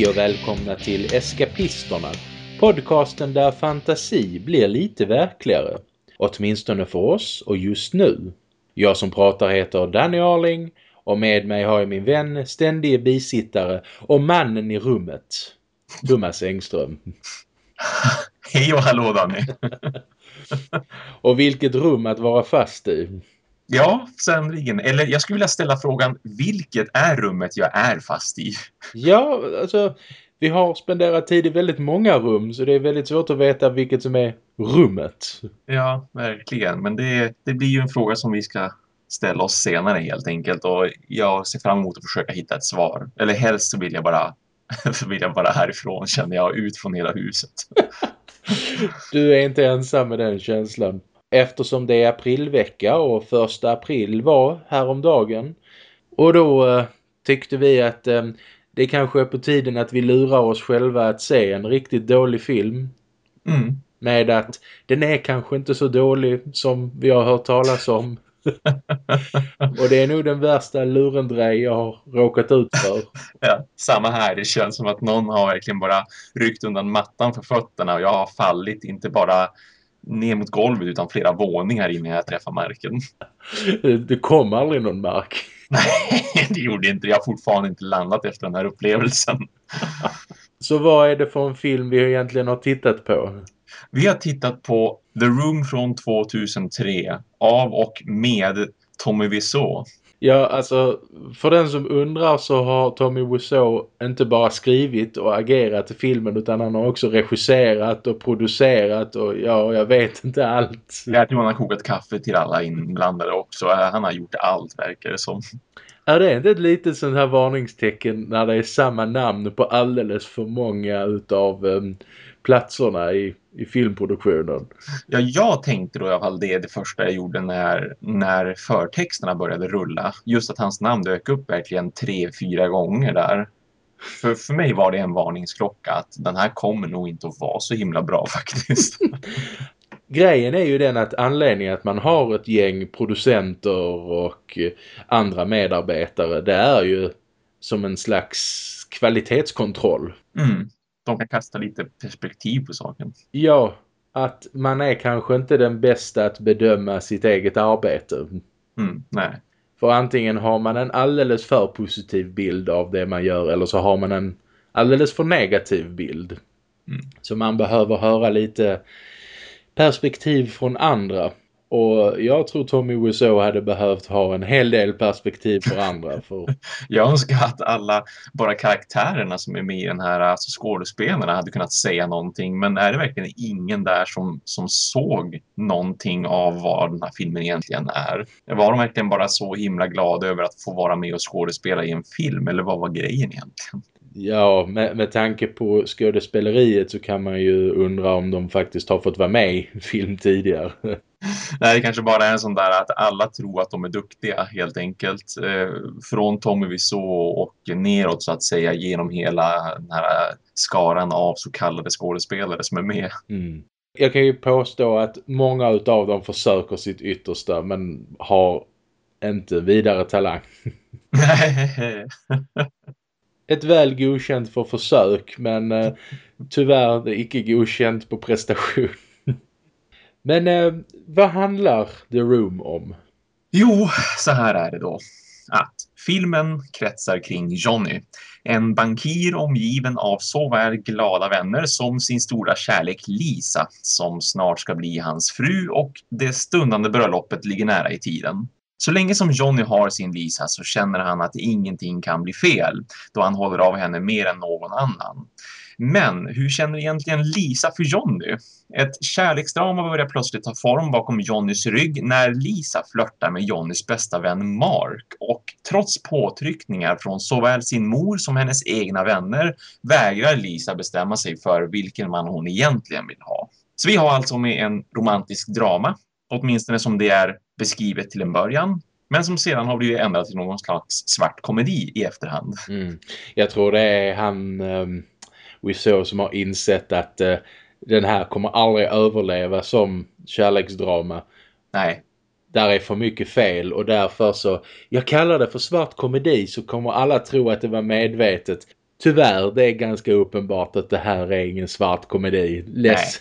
Hej och välkomna till Eskapisterna, podcasten där fantasi blir lite verkligare. Åtminstone för oss och just nu. Jag som pratar heter Danny Arling och med mig har jag min vän, ständige bisittare och mannen i rummet, Thomas Engström. Hej och hallå Danny. och vilket rum att vara fast i. Ja, sannoliken. Eller jag skulle vilja ställa frågan, vilket är rummet jag är fast i? Ja, alltså vi har spenderat tid i väldigt många rum så det är väldigt svårt att veta vilket som är rummet. Ja, verkligen. Men det, det blir ju en fråga som vi ska ställa oss senare helt enkelt. Och jag ser fram emot att försöka hitta ett svar. Eller helst så vill jag bara, vill jag bara härifrån känner jag ut från hela huset. du är inte ensam med den känslan. Eftersom det är aprilvecka och första april var häromdagen. Och då eh, tyckte vi att eh, det kanske är på tiden att vi lurar oss själva att se en riktigt dålig film. Mm. Med att den är kanske inte så dålig som vi har hört talas om. och det är nog den värsta lurendrej jag har råkat ut för. Ja, samma här. Det känns som att någon har verkligen bara ryckt undan mattan för fötterna och jag har fallit inte bara ner mot golvet utan flera våningar innan jag träffar marken. Det kom aldrig någon mark. Nej, det gjorde inte. Jag har fortfarande inte landat efter den här upplevelsen. Så vad är det för en film vi egentligen har tittat på? Vi har tittat på The Room från 2003 av och med Tommy Wiseau. Ja, alltså för den som undrar så har Tommy Wiseau inte bara skrivit och agerat i filmen utan han har också regisserat och producerat och ja, jag vet inte allt. Jag tror han har kokat kaffe till alla inblandade också. Han har gjort allt verkar det som. Är det inte ett litet sånt här varningstecken när det är samma namn på alldeles för många utav um, platserna i, i filmproduktionen. Ja, jag tänkte då i alla fall det det första jag gjorde när, när förtexterna började rulla. Just att hans namn dök upp verkligen tre, fyra gånger där. För, för mig var det en varningsklocka att den här kommer nog inte att vara så himla bra faktiskt. Grejen är ju den att anledningen att man har ett gäng producenter och andra medarbetare det är ju som en slags kvalitetskontroll. Mm de kan kasta lite perspektiv på saken. Ja, att man är kanske inte den bästa att bedöma sitt eget arbete. Mm, nej. För antingen har man en alldeles för positiv bild av det man gör eller så har man en alldeles för negativ bild. Mm. Så man behöver höra lite perspektiv från andra. Och jag tror Tommy Wiseau hade behövt ha en hel del perspektiv för andra. För... jag önskar att alla, bara karaktärerna som är med i den här, alltså skådespelarna hade kunnat säga någonting. Men är det verkligen ingen där som, som såg någonting av vad den här filmen egentligen är? Var de verkligen bara så himla glada över att få vara med och skådespela i en film? Eller vad var grejen egentligen? Ja, med, med tanke på skådespeleriet så kan man ju undra om de faktiskt har fått vara med i film tidigare. Nej, det kanske bara är en sån där att alla tror att de är duktiga helt enkelt. Eh, från Tommy Wiseau och neråt så att säga genom hela den här skaran av så kallade skådespelare som är med. Mm. Jag kan ju påstå att många av dem försöker sitt yttersta men har inte vidare talang. Ett väl godkänt för försök men eh, tyvärr det icke godkänt på prestation. Men eh, vad handlar The Room om? Jo, så här är det då. Att filmen kretsar kring Johnny. En bankir omgiven av såväl glada vänner som sin stora kärlek Lisa som snart ska bli hans fru och det stundande bröllopet ligger nära i tiden. Så länge som Johnny har sin Lisa så känner han att ingenting kan bli fel då han håller av henne mer än någon annan. Men hur känner egentligen Lisa för Johnny? Ett kärleksdrama börjar plötsligt ta form bakom Johnnys rygg när Lisa flörtar med Johnnys bästa vän Mark och trots påtryckningar från såväl sin mor som hennes egna vänner vägrar Lisa bestämma sig för vilken man hon egentligen vill ha. Så vi har alltså med en romantisk drama, åtminstone som det är beskrivet till en början, men som sedan har blivit ändrat till någon slags svart komedi i efterhand. Mm. Jag tror det är han um, Wiseau som har insett att uh, den här kommer aldrig överleva som kärleksdrama. Nej. Där är för mycket fel och därför så, jag kallar det för svart komedi så kommer alla tro att det var medvetet. tyvärr, det är ganska uppenbart att det här är ingen svart komedi. Less.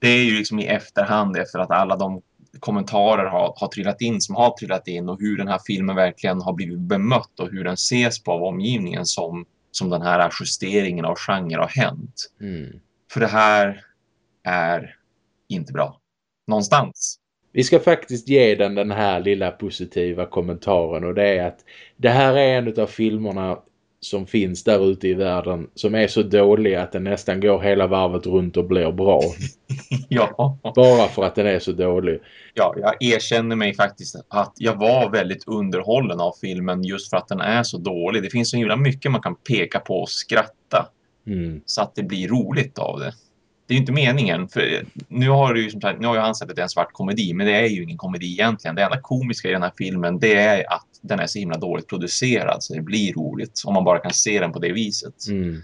Det är ju liksom i efterhand efter att alla de kommentarer har, har trillat in som har trillat in och hur den här filmen verkligen har blivit bemött och hur den ses på av omgivningen som, som den här justeringen av genre har hänt. Mm. För det här är inte bra. Någonstans. Vi ska faktiskt ge den den här lilla positiva kommentaren och det är att det här är en av filmerna som finns där ute i världen som är så dålig att den nästan går hela varvet runt och blir bra. ja. Bara för att den är så dålig. ja, jag erkänner mig faktiskt att jag var väldigt underhållen av filmen just för att den är så dålig. Det finns så himla mycket man kan peka på och skratta Mm. så att det blir roligt av det. Det är ju inte meningen, för nu har, du ju, som sagt, nu har ju han att det är en svart komedi, men det är ju ingen komedi egentligen. Det enda komiska i den här filmen, det är att den är så himla dåligt producerad så det blir roligt om man bara kan se den på det viset. Mm.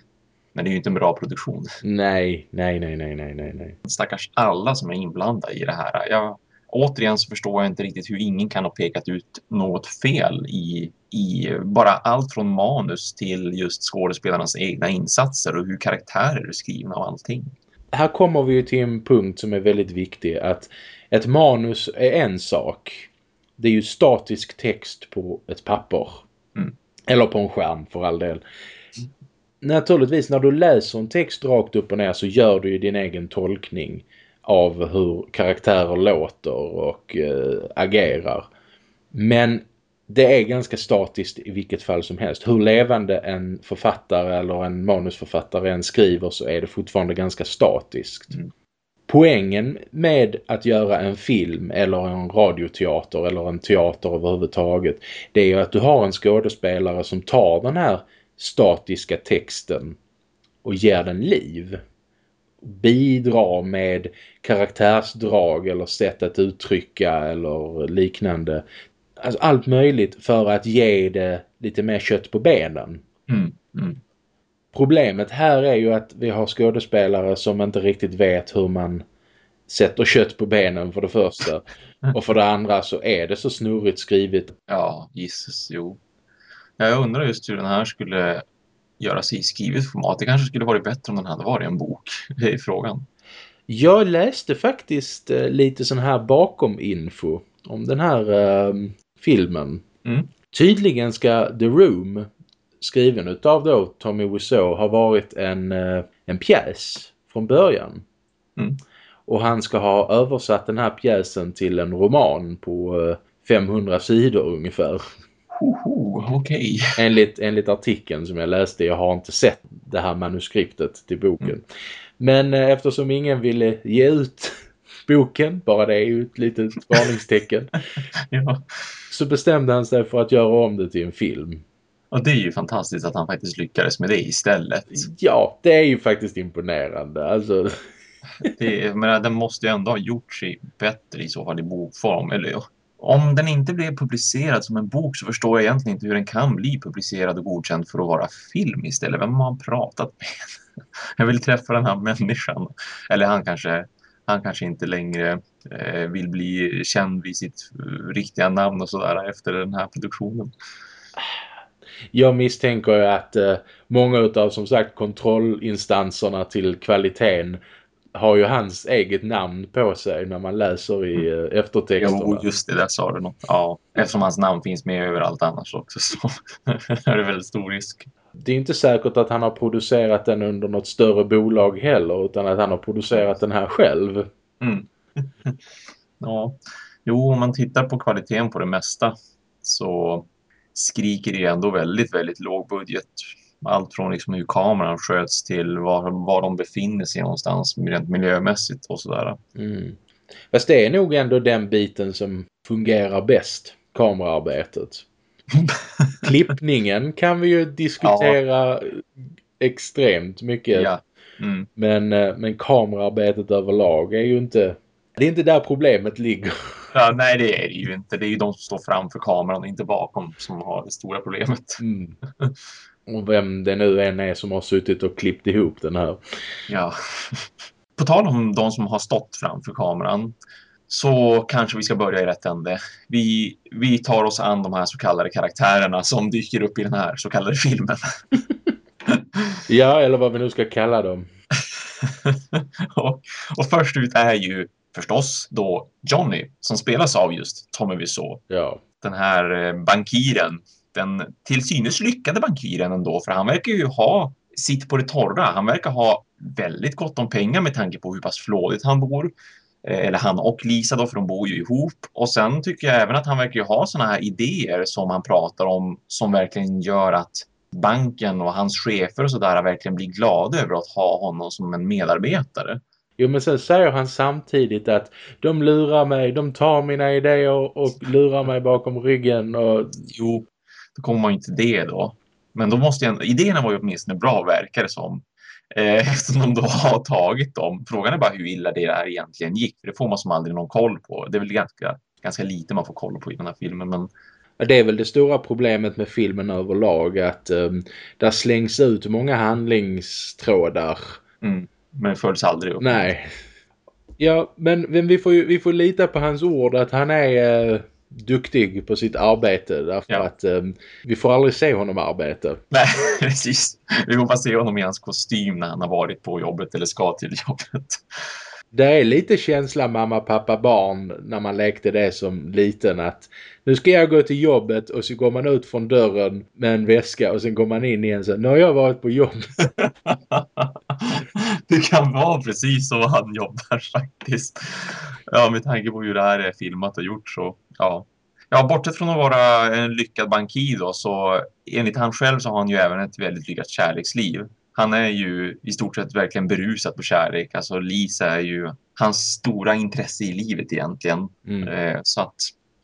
Men det är ju inte en bra produktion. Nej, nej, nej, nej, nej, nej, nej. Stackars alla som är inblandade i det här. Jag, återigen så förstår jag inte riktigt hur ingen kan ha pekat ut något fel i, i bara allt från manus till just skådespelarnas egna insatser och hur karaktärer är skrivna och allting. Här kommer vi ju till en punkt som är väldigt viktig. Att ett manus är en sak. Det är ju statisk text på ett papper. Mm. Eller på en skärm för all del. Naturligtvis när du läser en text rakt upp och ner så gör du ju din egen tolkning av hur karaktärer låter och eh, agerar. Men det är ganska statiskt i vilket fall som helst. Hur levande en författare eller en manusförfattare än skriver så är det fortfarande ganska statiskt. Mm. Poängen med att göra en film eller en radioteater eller en teater överhuvudtaget det är ju att du har en skådespelare som tar den här statiska texten och ger den liv. Bidrar med karaktärsdrag eller sätt att uttrycka eller liknande. Alltså allt möjligt för att ge det lite mer kött på benen. Mm, mm. Problemet här är ju att vi har skådespelare som inte riktigt vet hur man sätter kött på benen för det första. Och för det andra så är det så snurrigt skrivet. Ja, gissas, jo. Jag undrar just hur den här skulle göras i skrivet format. Det kanske skulle varit bättre om den hade varit en bok. Det är frågan. Jag läste faktiskt eh, lite sån här bakom info om den här eh, filmen. Mm. Tydligen ska The Room, skriven utav då Tommy Wiseau, ha varit en, eh, en pjäs från början. Mm. Och han ska ha översatt den här pjäsen till en roman på eh, 500 sidor ungefär. Okej. Enligt, enligt artikeln som jag läste. Jag har inte sett det här manuskriptet till boken. Mm. Men eh, eftersom ingen ville ge ut boken, bara det är ju ett litet varningstecken, Ja. så bestämde han sig för att göra om det till en film. Och det är ju fantastiskt att han faktiskt lyckades med det istället. Ja, det är ju faktiskt imponerande. Alltså, Det, menar, den måste ju ändå ha gjort sig bättre i så fall i bokform. Eller om den inte blev publicerad som en bok så förstår jag egentligen inte hur den kan bli publicerad och godkänd för att vara film istället. Vem har han pratat med? Jag vill träffa den här människan. Eller han kanske, han kanske inte längre eh, vill bli känd vid sitt eh, riktiga namn och sådär efter den här produktionen. jag misstänker ju att eh, många utav som sagt kontrollinstanserna till kvaliteten har ju hans eget namn på sig när man läser i eh, eftertexterna. Jo, just det, där sa du något. Ja, eftersom hans namn finns med överallt annars också så är det väldigt stor risk. Det är inte säkert att han har producerat den under något större bolag heller utan att han har producerat den här själv. Mm. ja, jo, om man tittar på kvaliteten på det mesta så skriker det ändå väldigt, väldigt låg budget. Allt från liksom hur kameran sköts till var, var de befinner sig någonstans rent miljömässigt och sådär. Mm. Fast det är nog ändå den biten som fungerar bäst, kameraarbetet. Klippningen kan vi ju diskutera extremt mycket. Ja. Mm. Men, eh, men kameraarbetet överlag är ju inte... Det är inte där problemet ligger. Ja, nej det är det ju inte. Det är ju de som står framför kameran inte bakom som har det stora problemet. Mm. Och vem det nu än är som har suttit och klippt ihop den här. Ja. På tal om de som har stått framför kameran så kanske vi ska börja i rätt ände. Vi, vi tar oss an de här så kallade karaktärerna som dyker upp i den här så kallade filmen. ja, eller vad vi nu ska kalla dem. och, och först ut är ju förstås då Johnny som spelas av just Tommy Wiseau. Ja. Den här eh, bankiren, den till synes lyckade bankiren ändå, för han verkar ju ha sitt på det torra. Han verkar ha väldigt gott om pengar med tanke på hur pass flådigt han bor. Eh, eller han och Lisa då, för de bor ju ihop. Och sen tycker jag även att han verkar ha sådana här idéer som han pratar om som verkligen gör att banken och hans chefer och sådär verkligen blir glada över att ha honom som en medarbetare. Jo men sen säger han samtidigt att de lurar mig, de tar mina idéer och lurar mig bakom ryggen och... Jo, då kommer man ju inte det då. Men då måste jag, idéerna var ju åtminstone bra verkar som. Eh, eftersom de då har tagit dem. Frågan är bara hur illa det där egentligen gick. För det får man som aldrig någon koll på. Det är väl ganska, ganska lite man får koll på i den här filmen. Men... Det är väl det stora problemet med filmen överlag. Att um, där slängs ut många handlingstrådar. Mm, men följs aldrig upp. Nej. Ja, men, vi, får ju, vi får lita på hans ord att han är... Uh, duktig på sitt arbete därför ja. att um, vi får aldrig se honom arbeta. Nej, precis. Vi får bara se honom i hans kostym när han har varit på jobbet eller ska till jobbet. Det är lite känsla mamma, pappa, barn när man lekte det som liten att nu ska jag gå till jobbet och så går man ut från dörren med en väska och sen går man in igen så nu har jag varit på jobb. det kan vara precis så han jobbar faktiskt. Ja, med tanke på hur det här är filmat och gjort så, ja. Ja, bortsett från att vara en lyckad bankir då, så enligt han själv så har han ju även ett väldigt lyckat kärleksliv. Han är ju i stort sett verkligen berusad på kärlek. Alltså Lisa är ju hans stora intresse i livet egentligen. Mm. Eh, så att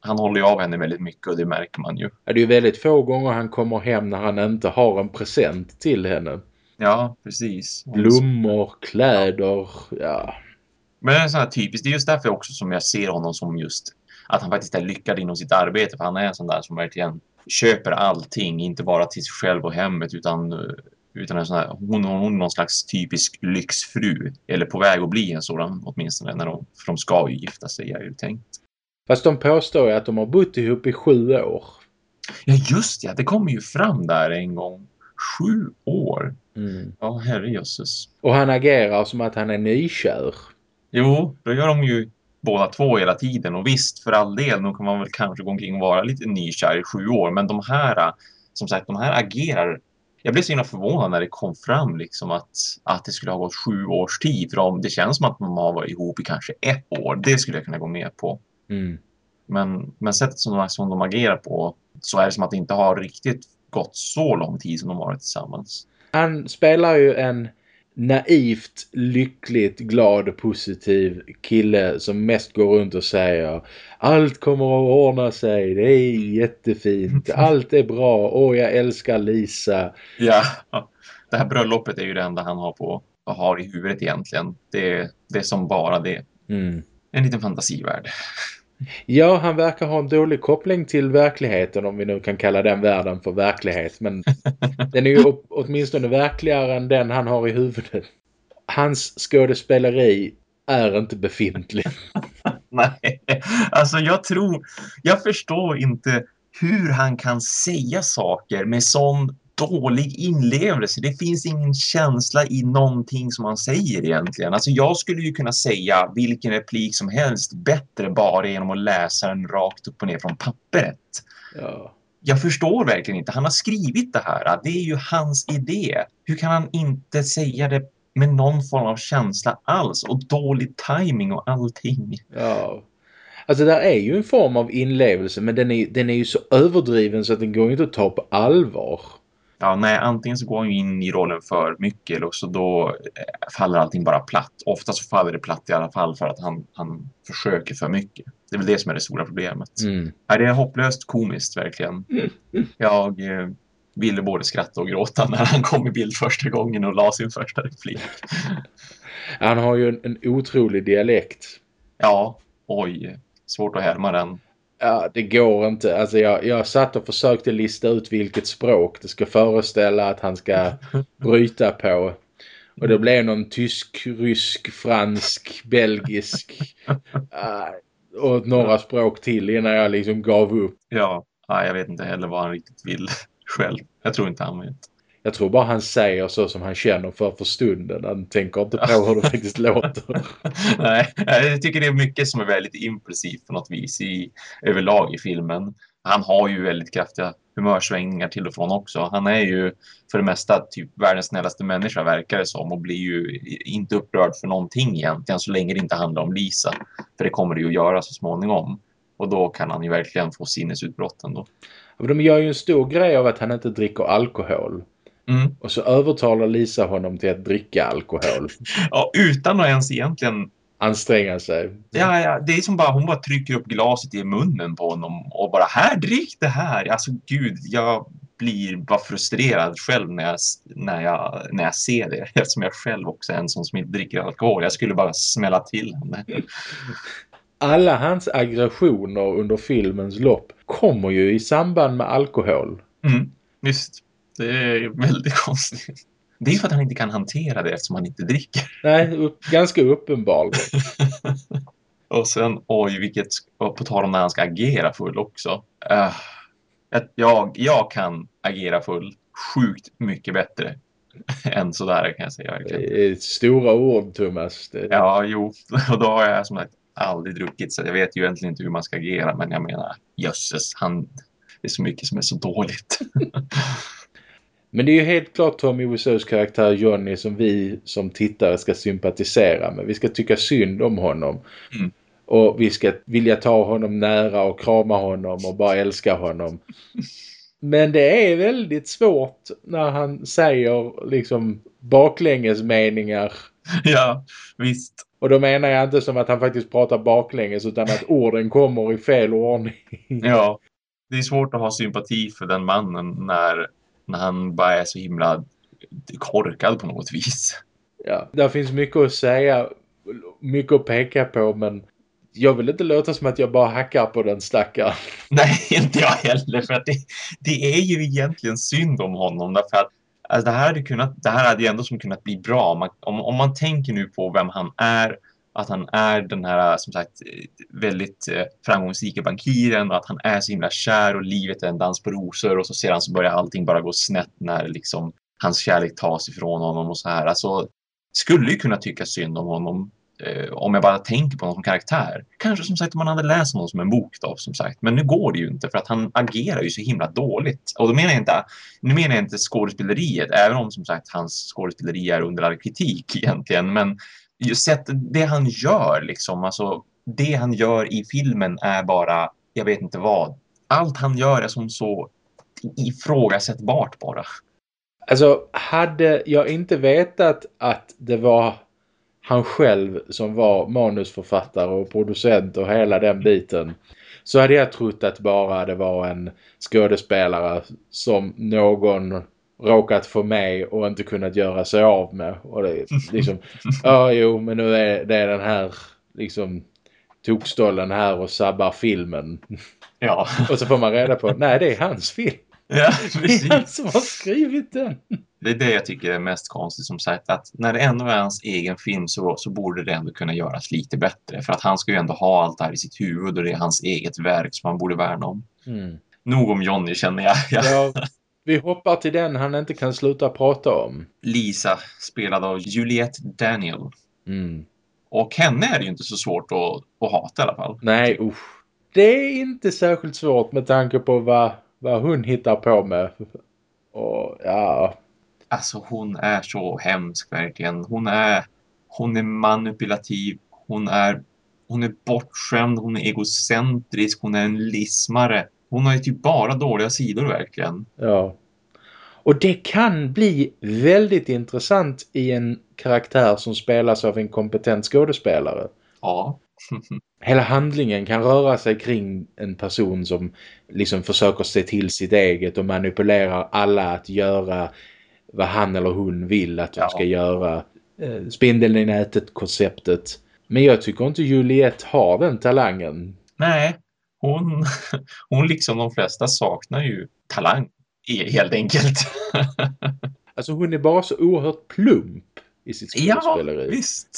han håller ju av henne väldigt mycket och det märker man ju. Det är ju väldigt få gånger han kommer hem när han inte har en present till henne. Ja, precis. Blommor, kläder, ja. Men det är sån här typiskt, det är just därför också som jag ser honom som just att han faktiskt är lyckad inom sitt arbete. För han är en sån där som verkligen köper allting, inte bara till sig själv och hemmet utan, utan en sån här, hon, hon någon slags typisk lyxfru. Eller på väg att bli en sådan åtminstone, när de, för de ska ju gifta sig, är ju tänkt. Fast de påstår ju att de har bott ihop i sju år. Ja just ja, det kommer ju fram där en gång. Sju år. Mm. Ja, herrejösses. Och han agerar som att han är nykär. Jo, då gör de ju båda två hela tiden. Och visst, för all del, nu kan man väl kanske gå omkring och vara lite nykär i sju år. Men de här, som sagt, de här agerar... Jag blev så himla förvånad när det kom fram liksom att, att det skulle ha gått sju års tid. För de, det känns som att de har varit ihop i kanske ett år. Det skulle jag kunna gå med på. Mm. Men, men sättet som de, som de agerar på så är det som att det inte har riktigt gått så lång tid som de har varit tillsammans. Han spelar ju en naivt, lyckligt, glad och positiv kille som mest går runt och säger allt kommer att ordna sig, det är jättefint, allt är bra, åh jag älskar Lisa. Ja, det här bröllopet är ju det enda han har på har i huvudet egentligen. Det, det är som bara det. Mm. En liten fantasivärld. Ja, han verkar ha en dålig koppling till verkligheten om vi nu kan kalla den världen för verklighet. Men den är ju åtminstone verkligare än den han har i huvudet. Hans skådespeleri är inte befintlig. Nej, alltså jag tror, jag förstår inte hur han kan säga saker med sån dålig inlevelse. Det finns ingen känsla i någonting som han säger egentligen. Alltså jag skulle ju kunna säga vilken replik som helst bättre bara genom att läsa den rakt upp och ner från pappret. Ja. Jag förstår verkligen inte. Han har skrivit det här. Det är ju hans idé. Hur kan han inte säga det med någon form av känsla alls? Och dålig timing och allting. Ja. Alltså där är ju en form av inlevelse men den är, den är ju så överdriven så att den går inte att ta på allvar. Ja, nej, antingen så går han ju in i rollen för mycket eller också då eh, faller allting bara platt. Ofta så faller det platt i alla fall för att han, han försöker för mycket. Det är väl det som är det stora problemet. Mm. Ja, det är hopplöst komiskt verkligen. Mm. Jag eh, ville både skratta och gråta när han kom i bild första gången och la sin första replik. Han har ju en, en otrolig dialekt. Ja, oj. Svårt att härma den. Ja, det går inte. Alltså jag, jag satt och försökte lista ut vilket språk det ska föreställa att han ska bryta på. Och det blev någon tysk, rysk, fransk, belgisk uh, och några språk till innan jag liksom gav upp. Ja, ja jag vet inte heller vad han riktigt vill själv. Jag tror inte han vet. Jag tror bara han säger så som han känner för för stunden. Han tänker inte på hur det faktiskt låter. Nej, jag tycker det är mycket som är väldigt impulsivt på något vis i, överlag i filmen. Han har ju väldigt kraftiga humörsvängningar till och från också. Han är ju för det mesta typ världens snällaste människa verkar det som och blir ju inte upprörd för någonting egentligen så länge det inte handlar om Lisa. För det kommer det ju att göra så småningom. Och då kan han ju verkligen få sinnesutbrotten då. De gör ju en stor grej av att han inte dricker alkohol. Mm. Och så övertalar Lisa honom till att dricka alkohol. Ja, utan att ens egentligen... Anstränga sig. Ja, ja, det är som bara hon bara trycker upp glaset i munnen på honom och bara här, drick det här. Alltså gud, jag blir bara frustrerad själv när jag, när jag, när jag ser det. Eftersom jag själv också är en sån som inte dricker alkohol. Jag skulle bara smälla till henne. Alla hans aggressioner under filmens lopp kommer ju i samband med alkohol. Mm, visst. Det är väldigt konstigt. Det är för att han inte kan hantera det eftersom han inte dricker. Nej, upp, ganska uppenbarligen. och sen, oj, vilket, på tal om när han ska agera full också. Uh, jag, jag kan agera full sjukt mycket bättre än sådär kan jag säga. Verkligen. Det är stora ord, Thomas. Det... Ja, jo. Och då har jag som sagt aldrig druckit så jag vet ju egentligen inte hur man ska agera. Men jag menar, jösses, han, det är så mycket som är så dåligt. Men det är ju helt klart Tommy Wiseaus karaktär Johnny som vi som tittare ska sympatisera med. Vi ska tycka synd om honom. Mm. Och vi ska vilja ta honom nära och krama honom och bara älska honom. Men det är väldigt svårt när han säger liksom baklänges meningar. Ja, visst. Och då menar jag inte som att han faktiskt pratar baklänges utan att orden kommer i fel ordning. Ja, det är svårt att ha sympati för den mannen när när han bara är så himla korkad på något vis. Ja, där finns mycket att säga, mycket att peka på, men jag vill inte låta som att jag bara hackar på den stackaren. Nej, inte jag heller, för att det, det är ju egentligen synd om honom, därför att alltså, det, här hade kunnat, det här hade ju ändå som kunnat bli bra. Man, om, om man tänker nu på vem han är, att han är den här eh, som sagt eh, väldigt eh, framgångsrika bankiren och att han är så himla kär och livet är en dans på rosor och så sedan så börjar allting bara gå snett när liksom hans kärlek tas ifrån honom och så här. Alltså skulle ju kunna tycka synd om honom eh, om jag bara tänker på honom som karaktär. Kanske som sagt om man hade läst honom som en bok då som sagt. Men nu går det ju inte för att han agerar ju så himla dåligt. Och då menar jag inte, nu menar jag inte skådespeleriet även om som sagt hans skådespeleri är under all kritik egentligen. Men sett det han gör liksom, alltså det han gör i filmen är bara, jag vet inte vad. Allt han gör är som så ifrågasättbart bara. Alltså, hade jag inte vetat att det var han själv som var manusförfattare och producent och hela den biten så hade jag trott att bara det var en skådespelare som någon råkat få med och inte kunnat göra sig av med. Och det är liksom, ja jo men nu är det den här liksom tokstollen här och sabbar filmen. Ja. och så får man reda på, nej det är hans film. Ja, precis. Det är han som har skrivit den. Det är det jag tycker är mest konstigt som sagt att när det ändå är hans egen film så, så borde det ändå kunna göras lite bättre. För att han ska ju ändå ha allt det här i sitt huvud och det är hans eget verk som man borde värna om. Mm. Nog om Johnny känner jag. Ja, vi hoppar till den han inte kan sluta prata om. Lisa, spelad av Juliette Daniel. Mm. Och henne är det ju inte så svårt att, att hata i alla fall. Nej, usch. Det är inte särskilt svårt med tanke på vad, vad hon hittar på med. Och ja... Alltså hon är så hemsk verkligen. Hon är, hon är manipulativ. Hon är, hon är bortskämd. Hon är egocentrisk. Hon är en lismare. Hon har ju typ bara dåliga sidor verkligen. Ja. Och det kan bli väldigt intressant i en karaktär som spelas av en kompetent skådespelare. Ja. Hela handlingen kan röra sig kring en person som liksom försöker se till sitt eget och manipulerar alla att göra vad han eller hon vill att de Ja. ska göra. Eh, Spindeln i nätet, konceptet. Men jag tycker inte Juliette har den talangen. Nej, hon, hon liksom de flesta saknar ju talang. i- Helt enkelt. Alltså hon är bara så oerhört plump i sitt ja, skådespeleri. visst.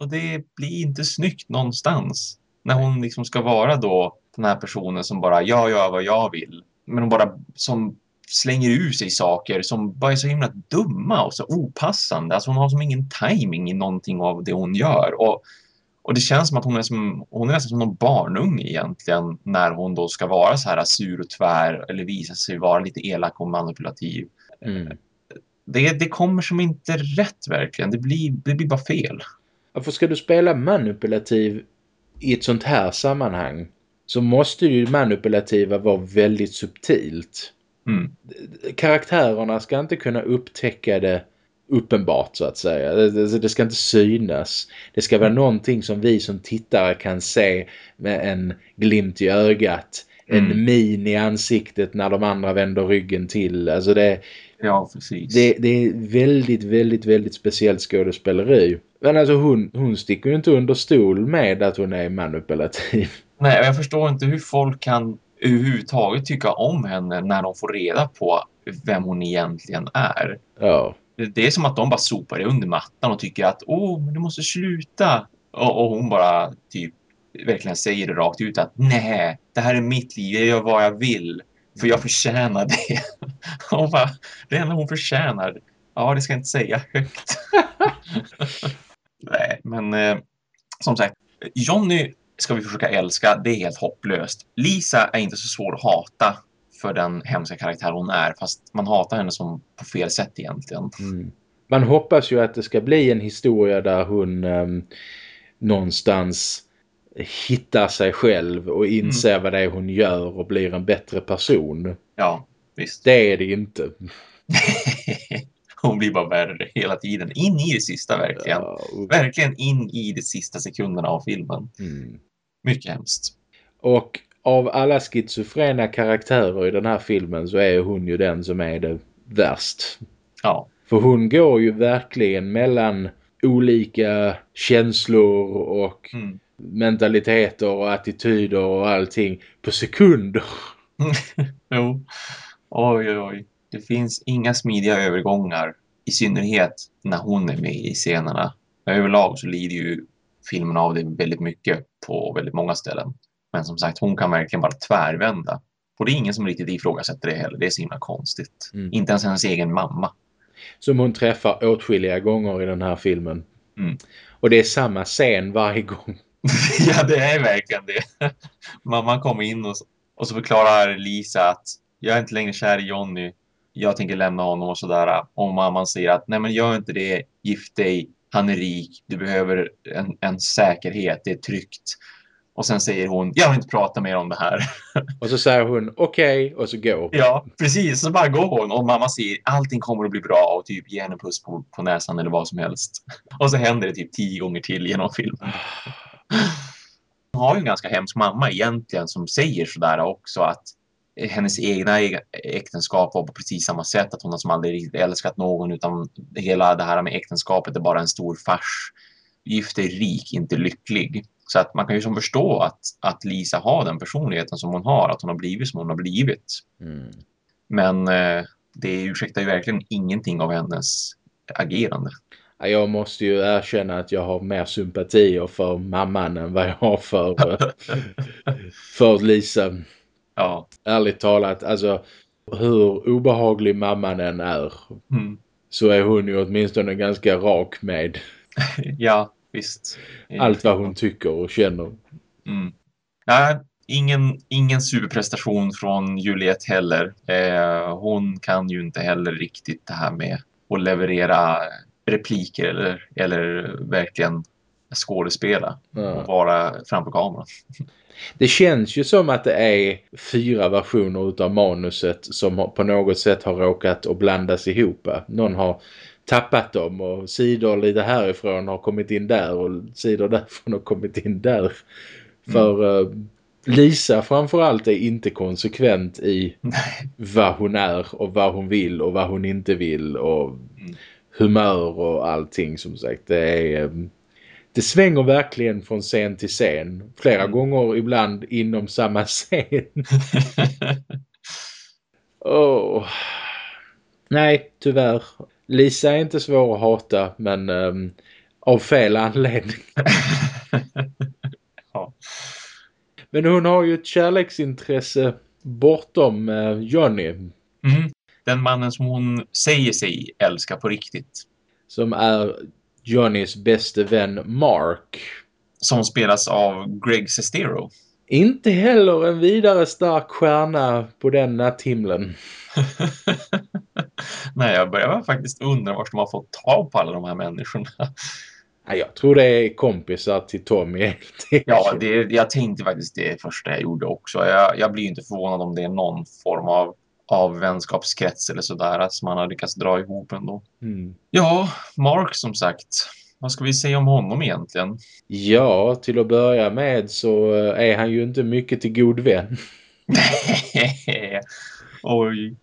Och det blir inte snyggt någonstans. När hon liksom ska vara då den här personen som bara, jag gör vad jag vill. Men hon bara som slänger ur sig saker som bara är så himla dumma och så opassande. Alltså hon har som ingen timing i någonting av det hon gör. Och, och det känns som att hon är, som, hon är nästan som någon barnunge egentligen när hon då ska vara så här sur och tvär eller visa sig vara lite elak och manipulativ. Mm. Det, det kommer som inte rätt verkligen. Det blir, det blir bara fel. Varför ska du spela manipulativ i ett sånt här sammanhang så måste ju manipulativa vara väldigt subtilt. Mm. Karaktärerna ska inte kunna upptäcka det uppenbart så att säga. Det, det ska inte synas. Det ska vara någonting som vi som tittare kan se med en glimt i ögat. En Mm. min i ansiktet när de andra vänder ryggen till. Alltså det, Ja, precis. det, det är väldigt, väldigt, väldigt speciellt skådespeleri. Men alltså hon, hon sticker ju inte under stol med att hon är manipulativ. Nej, jag förstår inte hur folk kan överhuvudtaget tycka om henne när de får reda på vem hon egentligen är. Ja. Det- är som att de bara sopar det under mattan och tycker att åh, du måste sluta. Och, och hon bara typ verkligen säger det rakt ut att nej, det här är mitt liv, jag gör vad jag vill. För jag förtjänar det. Och bara, det enda hon förtjänar, ja det ska jag inte säga högt. nej, men eh, som sagt, Johnny ska vi försöka älska, det är helt hopplöst. Lisa är inte så svår att hata för den hemska karaktär hon är, fast man hatar henne som på fel sätt egentligen. Mm. Man hoppas ju att det ska bli en historia där hon ehm, någonstans hittar sig själv och inser vad det är hon gör och blir en bättre person. Ja, visst. Det är det inte. hon blir bara värre hela tiden. In i det sista verkligen. Ja, och- Verkligen in i de sista sekunderna av filmen. mm. Mycket hemskt. Och av alla schizofrena karaktärer i den här filmen så är hon ju den som är det värst. Ja, För hon går ju verkligen mellan olika känslor och mm. mentaliteter och attityder och allting på sekunder. jo. Oj, oj, oj. Det finns inga smidiga övergångar. I synnerhet när hon är med i scenerna. Överlag så lider ju filmen av det väldigt mycket på väldigt många ställen. Men som sagt, hon kan verkligen bara tvärvända. Och det är ingen som riktigt ifrågasätter det heller. Det är så himla konstigt. Mm. Inte ens hennes egen mamma. Som hon träffar åtskilliga gånger i den här filmen. Mm. Och det är samma scen varje gång. ja, det är verkligen det. Mamman kommer in och, och så förklarar Lisa att jag är inte längre kär i Johnny. Jag tänker lämna honom och sådär. Och mamman säger att nej men gör inte det. Gift dig. Han är rik. Du behöver en, en säkerhet. Det är tryggt. Och sen säger hon, jag vill inte prata mer om det här. Och så säger hon okej och så går. ja, precis. Så bara går hon och mamma säger allting kommer att bli bra och typ ge henne en puss på, på näsan eller vad som helst. Och så händer det typ tio gånger till genom filmen. Hon har ju en ganska hemsk mamma egentligen som säger sådär också att hennes egna äktenskap var på precis samma sätt. Att hon har som aldrig riktigt älskat någon utan hela det här med äktenskapet är bara en stor fars. Gift är rik, inte lycklig. Så att man kan ju som förstå att, att Lisa har den personligheten som hon har. Att hon har blivit som hon har blivit. Mm. Men eh, det ursäktar ju verkligen ingenting av hennes agerande. Ja, Jag måste ju erkänna att jag har mer sympatier för mamman än vad jag har för, eh, för Lisa. Ja. Ärligt talat, alltså hur obehaglig mamman än är Mm. så är hon ju åtminstone ganska rak med Ja, visst. allt vad hon tycker och känner. Mm. Nej, ingen, ingen superprestation från Juliette heller. Eh, hon kan ju inte heller riktigt det här med att leverera repliker eller, eller verkligen skådespela och vara framför kameran. Det känns ju som att det är fyra versioner utav manuset som på något sätt har råkat att blandas ihop. Någon har tappat dem och sidor lite härifrån har kommit in där och sidor därifrån har kommit in där. För eh, Lisa framförallt är inte konsekvent i vad hon är och vad hon vill och vad hon inte vill och Mm. humör och allting som sagt. Det är... eh, Det svänger verkligen från scen till scen. Flera Mm. gånger ibland inom samma scen. Åh. Nej, tyvärr. Lisa är inte svår att hata men ehm, av fel anledning. ja. Men hon har ju ett kärleksintresse bortom eh, Johnny. Mm, den mannen som hon säger sig älska på riktigt. Som är Johnnys bäste vän Mark. Som spelas av Greg Sestero. Inte heller en vidare stark stjärna på den natthimlen. Nej, jag börjar faktiskt undra vart de har fått tag på alla de här människorna. Jag tror det är kompisar till Tommy. ja, det, jag tänkte faktiskt det första jag gjorde också. Jag, jag blir inte förvånad om det är någon form av, av vänskapskrets eller sådär som man har lyckats dra ihop ändå. Mm. Ja, Mark som sagt. Vad ska vi säga om honom egentligen? Ja, till att börja med så är han ju inte mycket till god vän. Oj.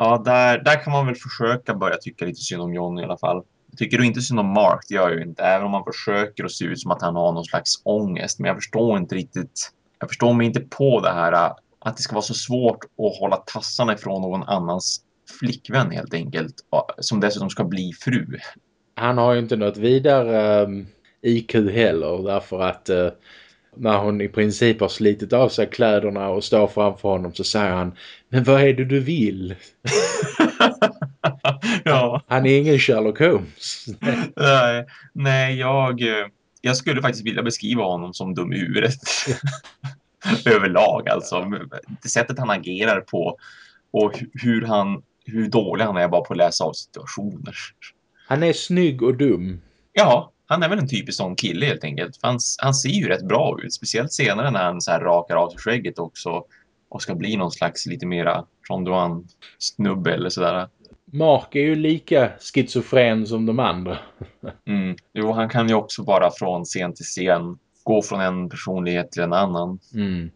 Ja, där, där kan man väl försöka börja tycka lite synd om John i alla fall. Tycker du inte synd om Mark? Det gör jag ju inte. Även om man försöker att se ut som att han har någon slags ångest. Men jag förstår inte riktigt. Jag förstår mig inte på det här äh, att det ska vara så svårt att hålla tassarna ifrån någon annans flickvän helt enkelt. Äh, som dessutom ska bli fru. Han har ju inte något vidare ähm, um, IQ heller. Därför att uh, när hon i princip har slitit av sig kläderna och står framför honom så säger han Men vad är det du vill? ja. Han är ingen Sherlock Holmes. nej, nej jag, jag skulle faktiskt vilja beskriva honom som dum i huvudet. Överlag alltså. Det sättet han agerar på och hur, han, hur dålig han är bara på att läsa av situationer. Han är snygg och dum. Ja, han är väl en typisk sån kille helt enkelt. Han, han ser ju rätt bra ut. Speciellt senare när han så här rakar av sig skägget också. Och ska bli någon slags lite mera Rondoan snubbe eller sådär. Mark är ju lika schizofren som de andra. mm. Jo, han kan ju också bara från scen till scen gå från en personlighet till en annan. Mm.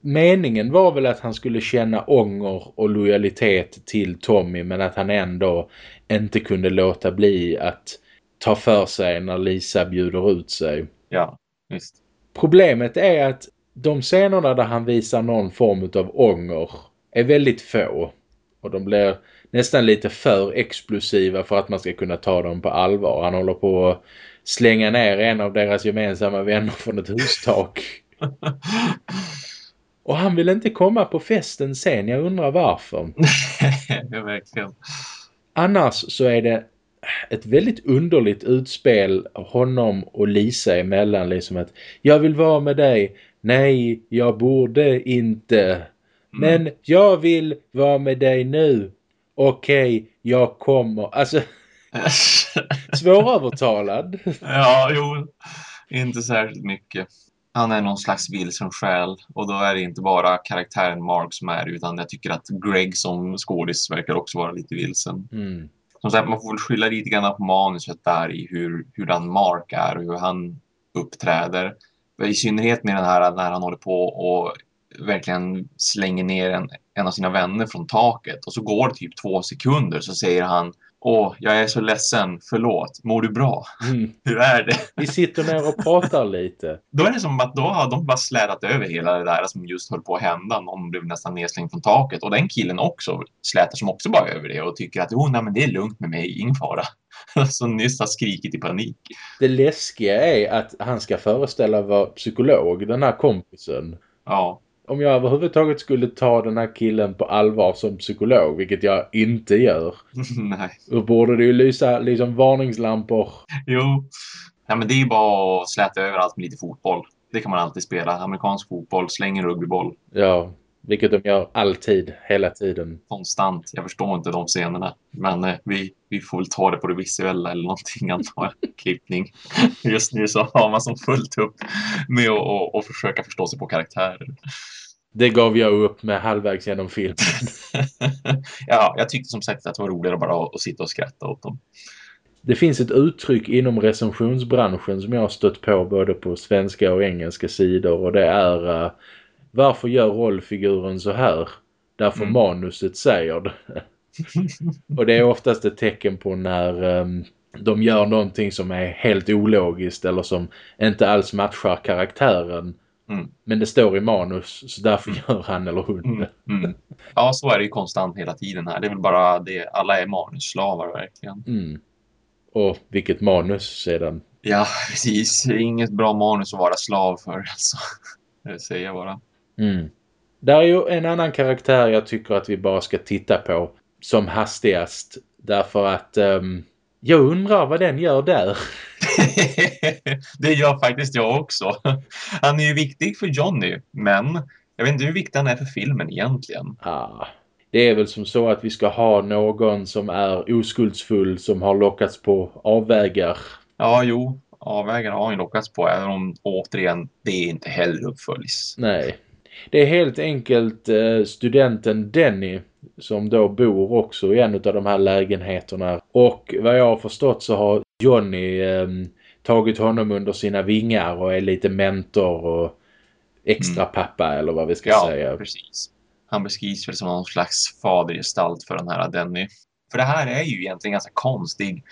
Meningen var väl att han skulle känna ånger och lojalitet till Tommy men att han ändå inte kunde låta bli att ta för sig när Lisa bjuder ut sig. Ja, visst. Problemet är att de scenerna där han visar någon form av ånger är väldigt få. Och de blir nästan lite för explosiva för att man ska kunna ta dem på allvar. Han håller på att slänga ner en av deras gemensamma vänner från ett hustak. Och han vill inte komma på festen sen. Jag undrar varför. ja, verkligen. Annars så är det ett väldigt underligt utspel honom och Lisa emellan. Liksom att jag vill vara med dig. Nej, jag borde inte. Mm. Men jag vill vara med dig nu. Okej, okay, jag kommer. Alltså, svårövertalad. ja, jo. Inte särskilt mycket. Han är någon slags vilsen själ. Och då är det inte bara karaktären Mark som är utan jag tycker att Greg som skådis verkar också vara lite vilsen. Mm som sagt, man får väl skylla lite grann på manuset där i hur, hur han Mark är och hur han uppträder. I synnerhet med den här när han håller på och verkligen slänger ner en, en av sina vänner från taket och så går det typ två sekunder så säger han Åh, jag är så ledsen, förlåt, mår du bra? Mm. Hur är det? Vi sitter ner och pratar lite. Då är det som att då har de bara slätat över hela det där som just höll på att hända. Någon blev nästan nedslängd från taket. Och den killen också slätar som också bara över det och tycker att oh, nej, men det är lugnt med mig, ingen fara. som nyss har skrikit i panik. Det läskiga är att han ska föreställa vara psykolog, den här kompisen. Ja om jag överhuvudtaget skulle ta den här killen på allvar som psykolog, vilket jag inte gör. Nej. Då borde det ju lysa liksom varningslampor. Jo. Ja, men det är ju bara att släta över allt med lite fotboll. Det kan man alltid spela. Amerikansk fotboll, släng en rugbyboll. Ja, vilket de gör alltid, hela tiden. Konstant. Jag förstår inte de scenerna. Men eh, vi, vi får väl ta det på det visuella eller någonting annat. Klippning. Just nu så har man som fullt upp med att och, och försöka förstå sig på karaktärer. Det gav jag upp med halvvägs genom filmen. ja, jag tyckte som sagt att det var roligare bara att, att sitta och skratta åt dem. Det finns ett uttryck inom recensionsbranschen som jag har stött på både på svenska och engelska sidor och det är uh, varför gör rollfiguren så här? Därför mm. manuset säger det. och det är oftast ett tecken på när um, de gör någonting som är helt ologiskt eller som inte alls matchar karaktären. Mm. Men det står i manus så därför mm. gör han eller hon det. Mm. mm. Ja, så är det ju konstant hela tiden här. Det är väl bara det. Alla är manusslavar verkligen. Mm. Och vilket manus sedan. Ja, precis. Inget bra manus att vara slav för alltså. Det säger jag bara. Mm. Där är ju en annan karaktär jag tycker att vi bara ska titta på som hastigast. Därför att um, jag undrar vad den gör där. det gör faktiskt jag också. Han är ju viktig för Johnny, men jag vet inte hur viktig han är för filmen egentligen. Ah, det är väl som så att vi ska ha någon som är oskuldsfull som har lockats på avvägar. Ja, jo. Avvägar har han lockats på, även om återigen det inte heller uppföljs. Nej. Det är helt enkelt eh, studenten Denny som då bor också i en av de här lägenheterna. Och vad jag har förstått så har Johnny eh, tagit honom under sina vingar och är lite mentor och extra mm. pappa eller vad vi ska ja, säga. Ja, precis. Han beskrivs väl som någon slags fadergestalt för den här Denny. För det här är ju egentligen ganska konstig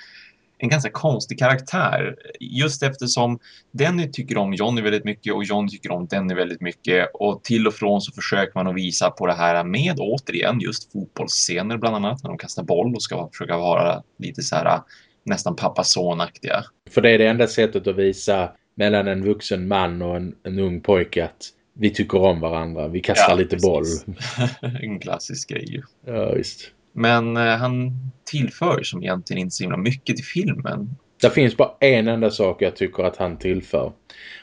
en ganska konstig karaktär. Just eftersom Denny tycker om Johnny väldigt mycket och Johnny tycker om Denny väldigt mycket. Och till och från så försöker man att visa på det här med återigen just fotbollsscener bland annat. När de kastar boll och ska försöka vara lite så här nästan pappa-sonaktiga. För det är det enda sättet att visa mellan en vuxen man och en, en ung pojke att vi tycker om varandra. Vi kastar ja, lite precis. boll. en klassisk grej ju. Ja, visst. Men eh, han tillför som egentligen inte så himla mycket till filmen. Det finns bara en enda sak jag tycker att han tillför.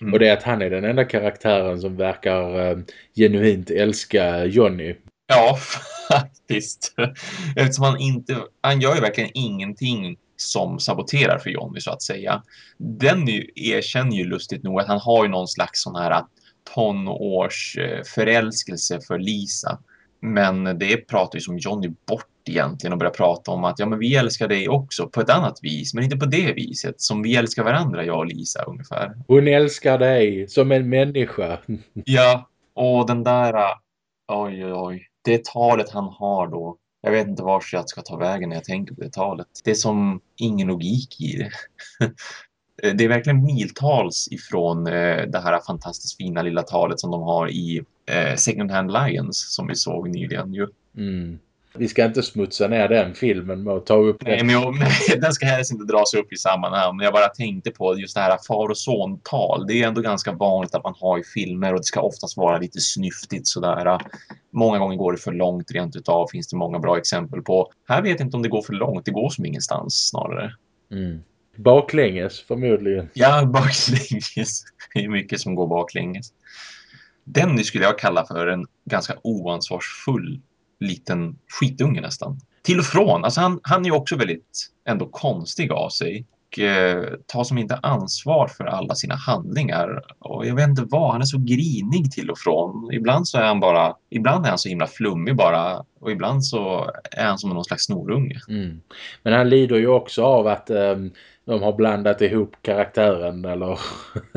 Mm. Och det är att han är den enda karaktären som verkar eh, genuint älska Johnny. Ja, faktiskt. Eftersom han inte... Han gör ju verkligen ingenting som saboterar för Johnny så att säga. Den erkänner ju lustigt nog att han har ju någon slags sån här eh, förälskelse för Lisa. Men det pratar ju som Johnny bort egentligen och börjar prata om att ja, men vi älskar dig också på ett annat vis, men inte på det viset som vi älskar varandra, jag och Lisa ungefär. Hon älskar dig som en människa. ja, och den där, oj oj oj, det talet han har då. Jag vet inte vars jag ska ta vägen när jag tänker på det talet. Det är som ingen logik i det. det är verkligen miltals ifrån eh, det här fantastiskt fina lilla talet som de har i eh, Second Hand Lions som vi såg nyligen ju. Mm. Vi ska inte smutsa ner den filmen med att ta upp nej, Men jag, den ska helst inte dras upp i sammanhang. Men jag bara tänkte på just det här far- och sontal. Det är ändå ganska vanligt att man har i filmer och det ska oftast vara lite snyftigt sådär. Många gånger går det för långt rent utav. Finns det många bra exempel på. Här vet jag inte om det går för långt. Det går som ingenstans snarare. Mm. Baklänges förmodligen. Ja, baklänges. Det är mycket som går baklänges. Den skulle jag kalla för en ganska oansvarsfull liten skitunge nästan. Till och från, alltså han, han är ju också väldigt ändå konstig av sig och eh, tar som inte ansvar för alla sina handlingar. Och jag vet inte vad, han är så grinig till och från. Ibland så är han bara, ibland är han så himla flummig bara och ibland så är han som någon slags snorunge. Mm. Men han lider ju också av att um de har blandat ihop karaktären eller,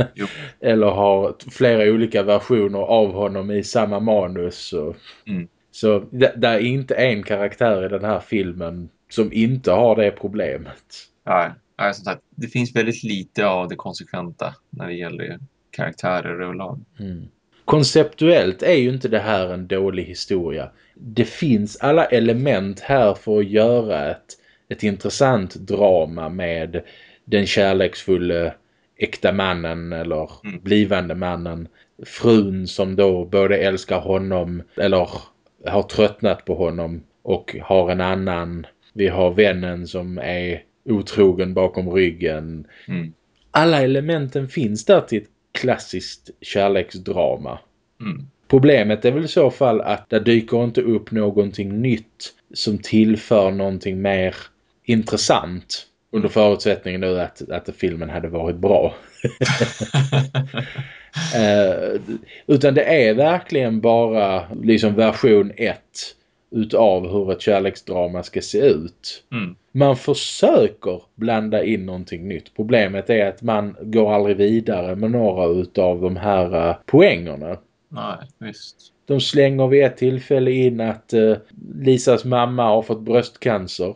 eller har flera olika versioner av honom i samma manus. Och, mm. Så det, det, är inte en karaktär i den här filmen som inte har det problemet. Nej, ja, som sagt, det finns väldigt lite av det konsekventa när det gäller karaktärer överlag. Mm. Konceptuellt är ju inte det här en dålig historia. Det finns alla element här för att göra ett ett intressant drama med den kärleksfulla äkta mannen eller mm. blivande mannen. Frun som då både älskar honom eller har tröttnat på honom och har en annan. Vi har vännen som är otrogen bakom ryggen. Mm. Alla elementen finns där till ett klassiskt kärleksdrama. Mm. Problemet är väl i så fall att det dyker inte upp någonting nytt som tillför någonting mer intressant. Under förutsättningen nu att, att filmen hade varit bra. uh, utan det är verkligen bara liksom version 1 utav hur ett kärleksdrama ska se ut. Mm. Man försöker blanda in någonting nytt. Problemet är att man går aldrig vidare med några utav de här uh, poängerna. Nej, visst. De slänger vid ett tillfälle in att uh, Lisas mamma har fått bröstcancer.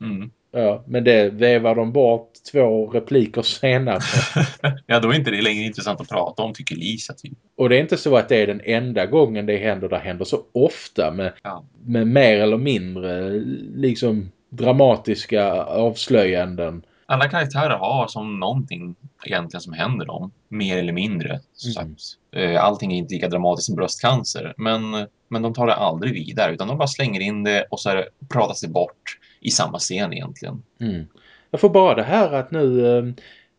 Mm. Ja, men det vevar de bort två repliker senare. ja, då är inte det längre intressant att prata om, tycker Lisa. Typ. Och det är inte så att det är den enda gången det händer. Det händer så ofta med, ja. med mer eller mindre liksom dramatiska avslöjanden. alla karaktärer har som någonting egentligen som händer dem, mer eller mindre. Mm. eh, allting är inte lika dramatiskt som bröstcancer, men, men de tar det aldrig vidare, utan de bara slänger in det och så det, pratas det bort i samma scen egentligen. Mm. Jag får bara det här att nu eh,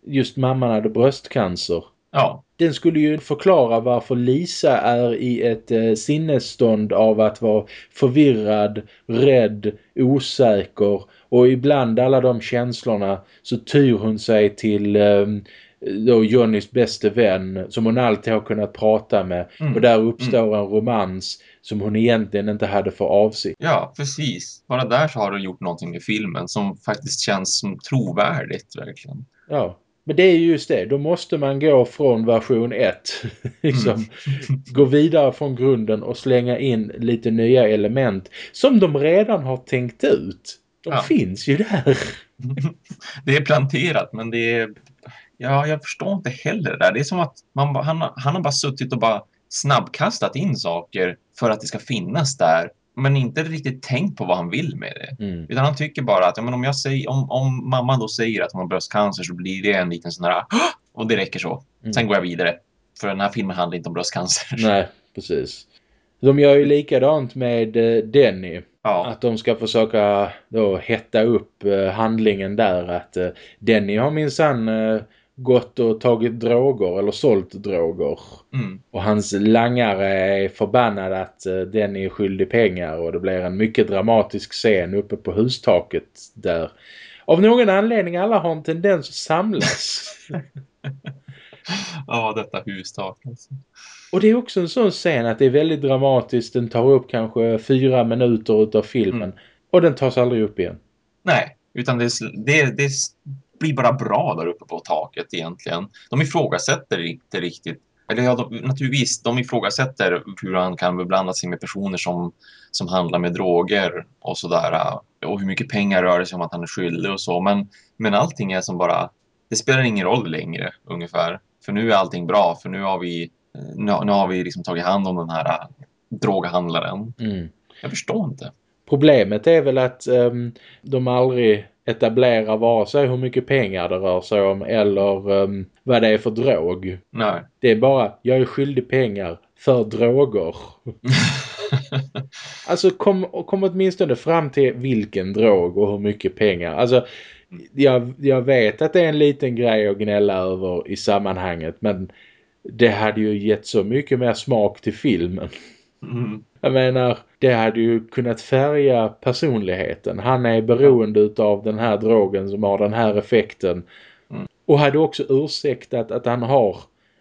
just mamman hade bröstcancer. Ja, Den skulle ju förklara varför Lisa är i ett eh, sinnesstånd av att vara förvirrad, rädd, osäker och ibland alla de känslorna så tyr hon sig till eh, då Johnnys bästa vän som hon alltid har kunnat prata med Mm. och där uppstår en romans som hon egentligen inte hade för avsikt. ja, precis. Bara där så har du gjort någonting med filmen som faktiskt känns som trovärdigt, verkligen. Ja, men det är ju just det. Då måste man gå från version 1. liksom, gå vidare från grunden och slänga in lite nya element som de redan har tänkt ut. De Ja. finns ju där. det är planterat, men det är... Ja, jag förstår inte heller det där. Det är som att man, han, han har bara suttit och bara snabbkastat in saker för att det ska finnas där, men inte riktigt tänkt på vad han vill med det. Mm. Utan han tycker bara att ja, men om, jag säger, om, om mamma då säger att hon har bröstcancer så blir det en liten sån här... Och det räcker så. Mm. Sen går jag vidare. För den här filmen handlar inte om bröstcancer. Nej, precis. De gör ju likadant med eh, Denny. Ja, Att de ska försöka då hetta upp eh, handlingen där. Att eh, Denny har minsann gått och tagit droger eller sålt droger. mm, Och hans langare är förbannad att eh, den är skyldig pengar och det blir en mycket dramatisk scen uppe på hustaket där. Av någon anledning alla har en tendens att samlas. ja detta hustak. Alltså. och det är också en sån scen att det är väldigt dramatiskt. Den tar upp kanske fyra minuter utav filmen. Mm. Och den tas aldrig upp igen. Nej, utan det, det, det blir bara bra där uppe på taket egentligen. De ifrågasätter inte riktigt, eller ja, de, naturligtvis, de ifrågasätter hur han kan beblanda sig med personer som, som handlar med droger och sådär. Och hur mycket pengar rör det sig om att han är skyldig och så. Men, men allting är som bara, det spelar ingen roll längre ungefär. För nu är allting bra, för nu har vi, nu, har- nu har vi liksom tagit hand om den här äh, droghandlaren. Mm. Jag förstår inte. Problemet är väl att ehm, de aldrig etablerar vare sig hur mycket pengar det rör sig om eller ehm, vad det är för drog. Nej. Det är bara, jag är skyldig pengar för droger. Alltså kom, kom åtminstone fram till vilken drog och hur mycket pengar. Alltså jag, jag vet att det är en liten grej att gnälla över i sammanhanget men det hade ju gett så mycket mer smak till filmen. Mm. Jag menar, det hade ju kunnat färga personligheten. Han är beroende utav den här drogen som har den här effekten. Mm. Och hade också ursäktat att han har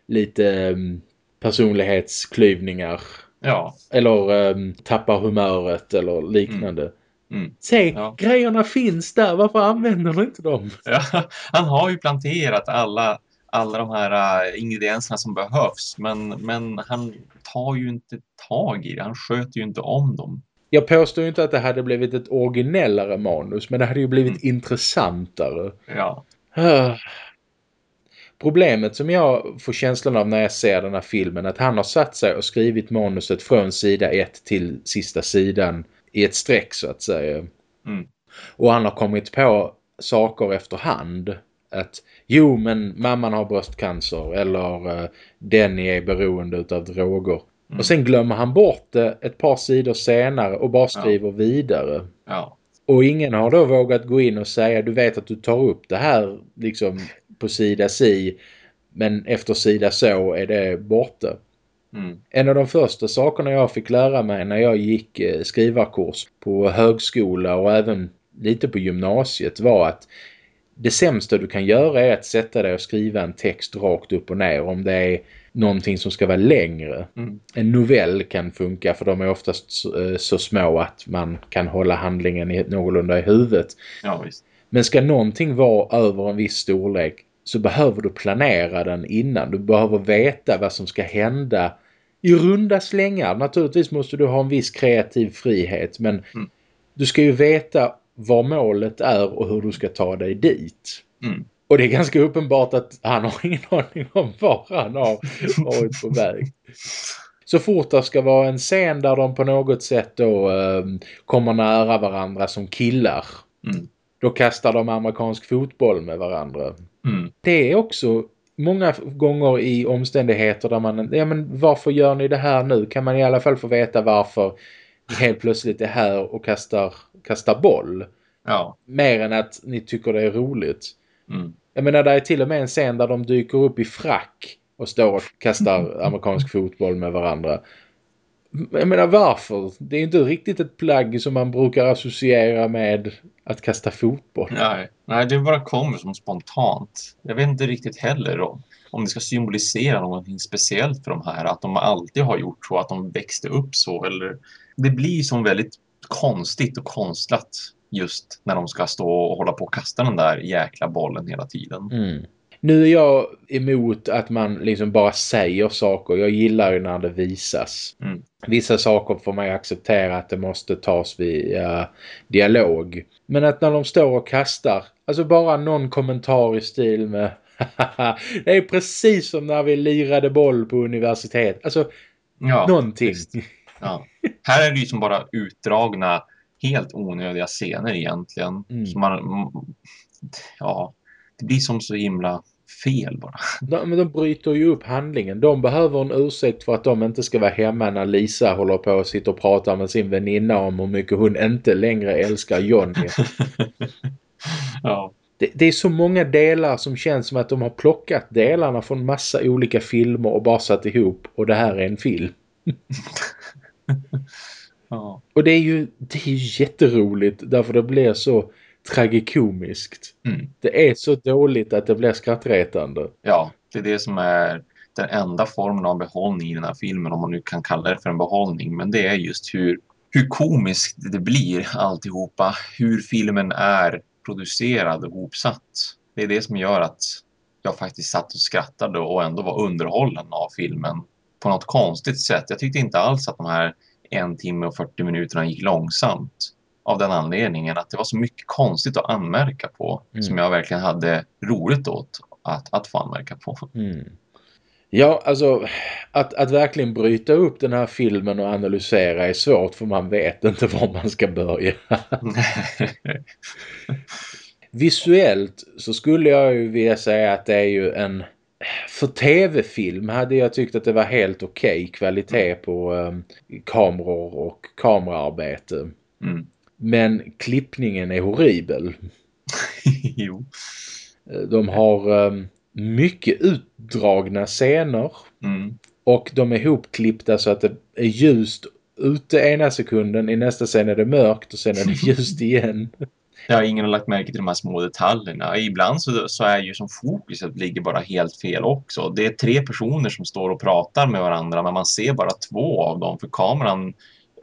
lite um, personlighetsklyvningar. Ja. Eller um, tappar humöret eller liknande. Mm. Se, Ja. grejerna finns där. Varför använder du inte dem? Ja, han har ju planterat alla, alla de här äh, ingredienserna som behövs, men, men han tar ju inte tag i det. Han sköter ju inte om dem. Jag påstår ju inte att det hade blivit ett originellare manus. Men det hade ju blivit intressantare. Ja. Ah. Problemet som jag får känslan av när jag ser den här filmen att han har satt sig och skrivit manuset från sida 1 till sista sidan i ett streck så att säga. Mm. Och han har kommit på saker efterhand. Att jo men mamman har bröstcancer eller uh, Denny är beroende utav droger. Mm. Och sen glömmer han bort det ett par sidor senare och bara skriver vidare. Ja. Och ingen har då vågat gå in och säga du vet att du tar upp det här liksom på sida si men efter sida så är det borta. Mm. En av de första sakerna jag fick lära mig när jag gick eh, skrivarkurs på högskola och även lite på gymnasiet var att det sämsta du kan göra är att sätta dig och skriva en text rakt upp och ner om det är någonting som ska vara längre. Mm. En novell kan funka för de är oftast så, eh, så små att man kan hålla handlingen i, någorlunda i huvudet. Ja. Men ska någonting vara över en viss storlek så behöver du planera den innan. Du behöver veta vad som ska hända i runda slängar. Naturligtvis måste du ha en viss kreativ frihet men Mm. du ska ju veta vad målet är och hur du ska ta dig dit. Mm. Och det är ganska uppenbart att han har ingen aning om var han har varit på väg. Så fort det ska vara en scen där de på något sätt då eh, kommer nära varandra som killar Mm. Då kastar de amerikansk fotboll med varandra. Mm. Det är också många gånger i omständigheter där man, ja men varför gör ni det här nu? Kan man i alla fall få veta varför helt plötsligt är här och kastar, kastar boll. Ja. Mer än att ni tycker det är roligt. Mm. Jag menar, det är till och med en scen där de dyker upp i frack och står och kastar amerikansk fotboll med varandra. Jag menar, varför? Det är inte riktigt ett plagg som man brukar associera med att kasta fotboll. Nej. Nej, det bara kommer som spontant. Jag vet inte riktigt heller om, om det ska symbolisera någonting speciellt för de här. Att de alltid har gjort så, att de växte upp så. Eller... Det blir som väldigt konstigt och konstlat just när de ska stå och hålla på och kasta den där jäkla bollen hela tiden. Mm. Nu är jag emot att man liksom bara säger saker. Jag gillar ju när det visas. Mm. Vissa saker får man ju acceptera att det måste tas via dialog. Men att när de står och kastar, alltså bara någon kommentar i stil med det är precis som när vi lirade boll på universitet. Alltså, Ja, någonting. visst. Ja. Här är det ju som bara utdragna, helt onödiga scener egentligen. Mm. Som man, ja, det blir som så himla fel bara. De, men de bryter ju upp handlingen. De behöver en ursäkt för att de inte ska vara hemma när Lisa håller på och sitter och pratar med sin väninna om hur mycket hon inte längre älskar Johnny. ja. Det, det är så många delar som känns som att de har plockat delarna från massa olika filmer och bara satt ihop och det här är en film. ja. Och det är ju det är ju jätteroligt därför det blir så tragikomiskt. Mm. Det är så dåligt att det blir skrattretande. Ja, det är det som är den enda formen av behållning i den här filmen, om man nu kan kalla det för en behållning. Men det är just hur, hur komiskt det blir alltihopa. Hur filmen är producerad och hopsatt. Det är det som gör att jag faktiskt satt och skrattade och ändå var underhållen av filmen på något konstigt sätt. Jag tyckte inte alls att de här en timme och 40 minuterna gick långsamt av den anledningen att det var så mycket konstigt att anmärka på Mm. som jag verkligen hade roligt åt att, att få anmärka på. Mm. Ja, alltså att, att verkligen bryta upp den här filmen och analysera är svårt för man vet inte var man ska börja. Visuellt så skulle jag ju vilja säga att det är ju en... För tv-film hade jag tyckt att det var helt okej kvalitet på um, kameror och kameraarbete. mm. Men klippningen är horribel. jo. De har um, mycket utdragna scener Mm. och de är ihopklippta så att det är ljust ute ena sekunden, i nästa scen är det mörkt och sen är det ljust igen. Ja, ingen har lagt märke till de här små detaljerna. Ibland så, så är ju som fokuset ligger bara helt fel också. Det är tre personer som står och pratar med varandra men man ser bara två av dem för kameran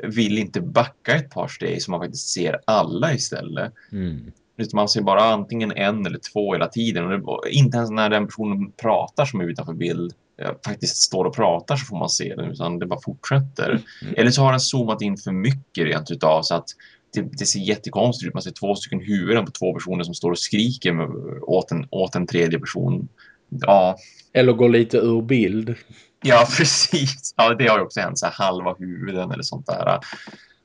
vill inte backa ett par steg så man faktiskt ser alla istället. Mm. Man ser bara antingen en eller två hela tiden. Och inte ens när den personen pratar som är utanför bild eh, faktiskt står och pratar så får man se den utan det bara fortsätter. Mm. Eller så har den zoomat in för mycket rent utav så att det, det ser jättekonstigt ut. Man ser två stycken huvuden på två personer som står och skriker åt, en, åt en tredje person. Ja, Eller går lite ur bild. ja precis. Ja, det har ju också hänt. Så här, halva huvuden eller sånt där.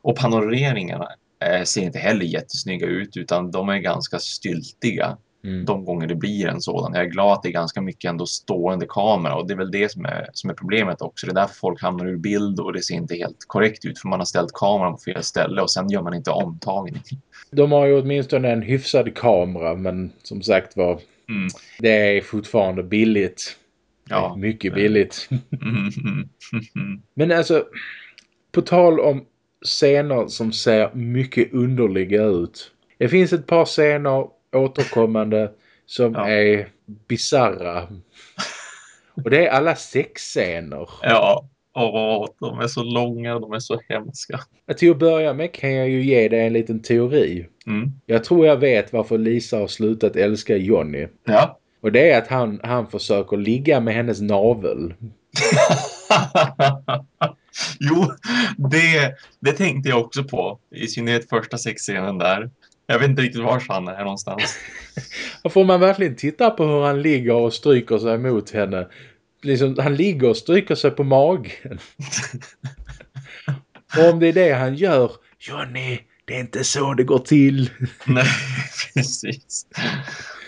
Och panoreringarna eh, ser inte heller jättesnygga ut utan de är ganska styltiga Mm. de gånger det blir en sådan. Jag är glad att det är ganska mycket ändå stående kamera och det är väl det som är, som är problemet också. Det är därför folk hamnar ur bild och det ser inte helt korrekt ut för man har ställt kameran på fel ställe och sen gör man inte omtagning. De har ju åtminstone en hyfsad kamera men som sagt var Mm. det är fortfarande billigt. Ja. Mycket billigt. Mm. Men alltså, på tal om scener som ser mycket underliga ut. Det finns ett par scener återkommande som Ja. är bizarra. Och det är alla sexscener. Ja, Åh, de är så långa och de är så hemska. Till att börja med kan jag ju ge dig en liten teori. Mm. Jag tror jag vet varför Lisa har slutat älska Johnny. Ja. Och det är att han, han försöker ligga med hennes navel. jo, det, det tänkte jag också på. I synnerhet första sexscenen där. Jag vet inte riktigt var han är någonstans. Får man verkligen titta på hur han ligger och stryker sig mot henne. Liksom, han ligger och stryker sig på magen. och om det är det han gör. Johnny, Det är inte så det går till. Nej, precis.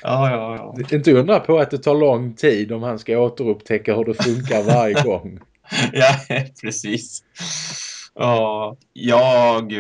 Ja, ja, ja. Inte undra på att det tar lång tid om han ska återupptäcka hur det funkar varje gång. ja, precis. Ja, jag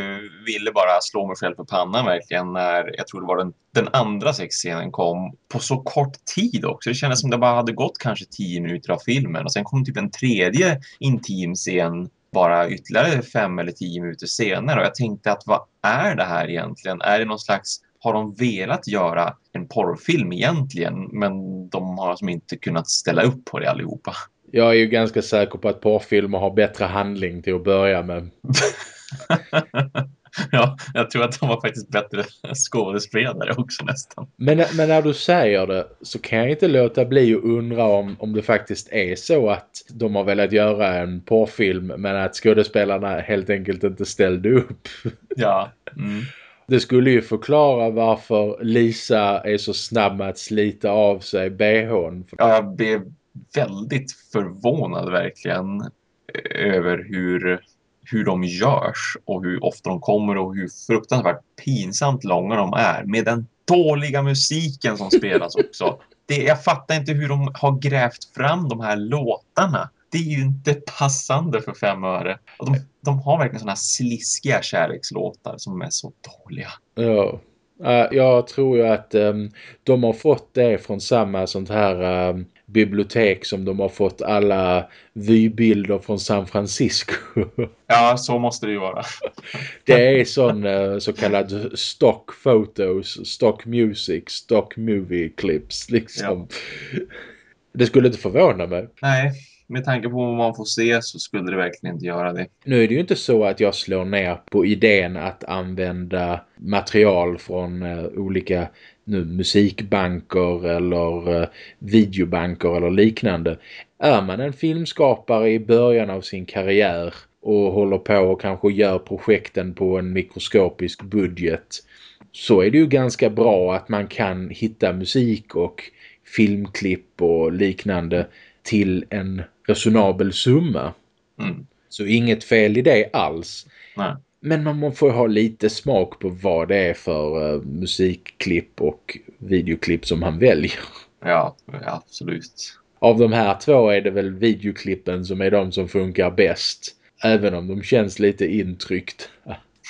ville bara slå mig själv på pannan verkligen när jag tror det var den, den andra sexscenen kom på så kort tid också. Det kändes som det bara hade gått kanske tio minuter av filmen och sen kom typ en tredje intim scen bara ytterligare fem eller tio minuter senare och jag tänkte att vad är det här egentligen? Är det någon slags har de velat göra en porrfilm egentligen men de har som inte kunnat ställa upp på det allihopa. Jag är ju ganska säker på att porrfilmer har bättre handling till att börja med. ja, jag tror att de var faktiskt bättre skådespelare också nästan. Men, men när du säger det så kan jag inte låta bli att undra om, om det faktiskt är så att de har velat göra en porrfilm men att skådespelarna helt enkelt inte ställde upp. ja. Mm. Det skulle ju förklara varför Lisa är så snabb med att slita av sig BH'n. Ja, väldigt förvånad verkligen över hur, hur de görs och hur ofta de kommer och hur fruktansvärt pinsamt långa de är med den dåliga musiken som spelas också. Det, jag fattar inte hur de har grävt fram de här låtarna. Det är ju inte passande för fem öre. Och de, de har verkligen sådana sliskiga kärlekslåtar som är så dåliga. Ja. Uh, jag tror ju att um, de har fått det från samma sånt här um, bibliotek som de har fått alla vybilder från San Francisco. Ja, så måste det ju vara. det är sån uh, så kallad stock photos, stock music, stock movie clips liksom. Ja. Det skulle inte förvåna mig. Nej, med tanke på vad man får se så skulle det verkligen inte göra det. Nu är det ju inte så att jag slår ner på idén att använda material från uh, olika nu, musikbanker eller uh, videobanker eller liknande. Är man en filmskapare i början av sin karriär och håller på och kanske gör projekten på en mikroskopisk budget så är det ju ganska bra att man kan hitta musik och filmklipp och liknande till en resonabel summa. Mm. Så inget fel i det alls. Nej. Men man får ha lite smak på vad det är för uh, musikklipp och videoklipp som han väljer. Ja, absolut. Av de här två är det väl videoklippen som är de som funkar bäst. Även om de känns lite intryckt.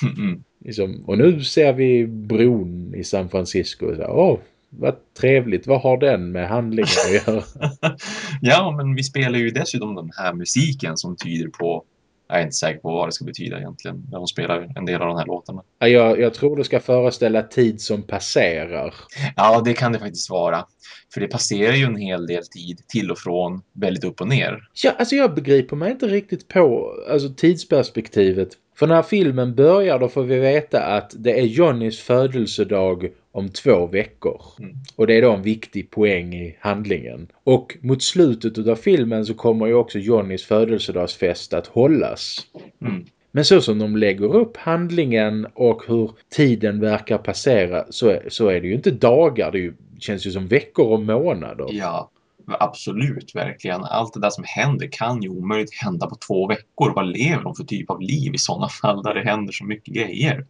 Mm. Liksom, och nu ser vi bron i San Francisco. Så, åh, vad trevligt. Vad har den med handlingen att göra? ja, men vi spelar ju dessutom den här musiken som tyder på jag är inte säker på vad det ska betyda egentligen när de spelar en del av de här låtarna. Jag, jag tror det ska föreställa tid som passerar. Ja, det kan det faktiskt vara. För det passerar ju en hel del tid till och från väldigt upp och ner. Ja, alltså jag begriper mig inte riktigt på alltså, tidsperspektivet. För när filmen börjar då får vi veta att det är Johnnys födelsedag om två veckor. Mm. Och det är då en viktig poäng i handlingen. Och mot slutet av filmen så kommer ju också Johnnys födelsedagsfest att hållas. Mm. Men så som de lägger upp handlingen och hur tiden verkar passera så är, så är det ju inte dagar, det ju, känns ju som veckor och månader. Ja, absolut, verkligen. Allt det där som händer kan ju omöjligt hända på två veckor. Vad lever de för typ av liv i sådana fall där det händer så mycket grejer?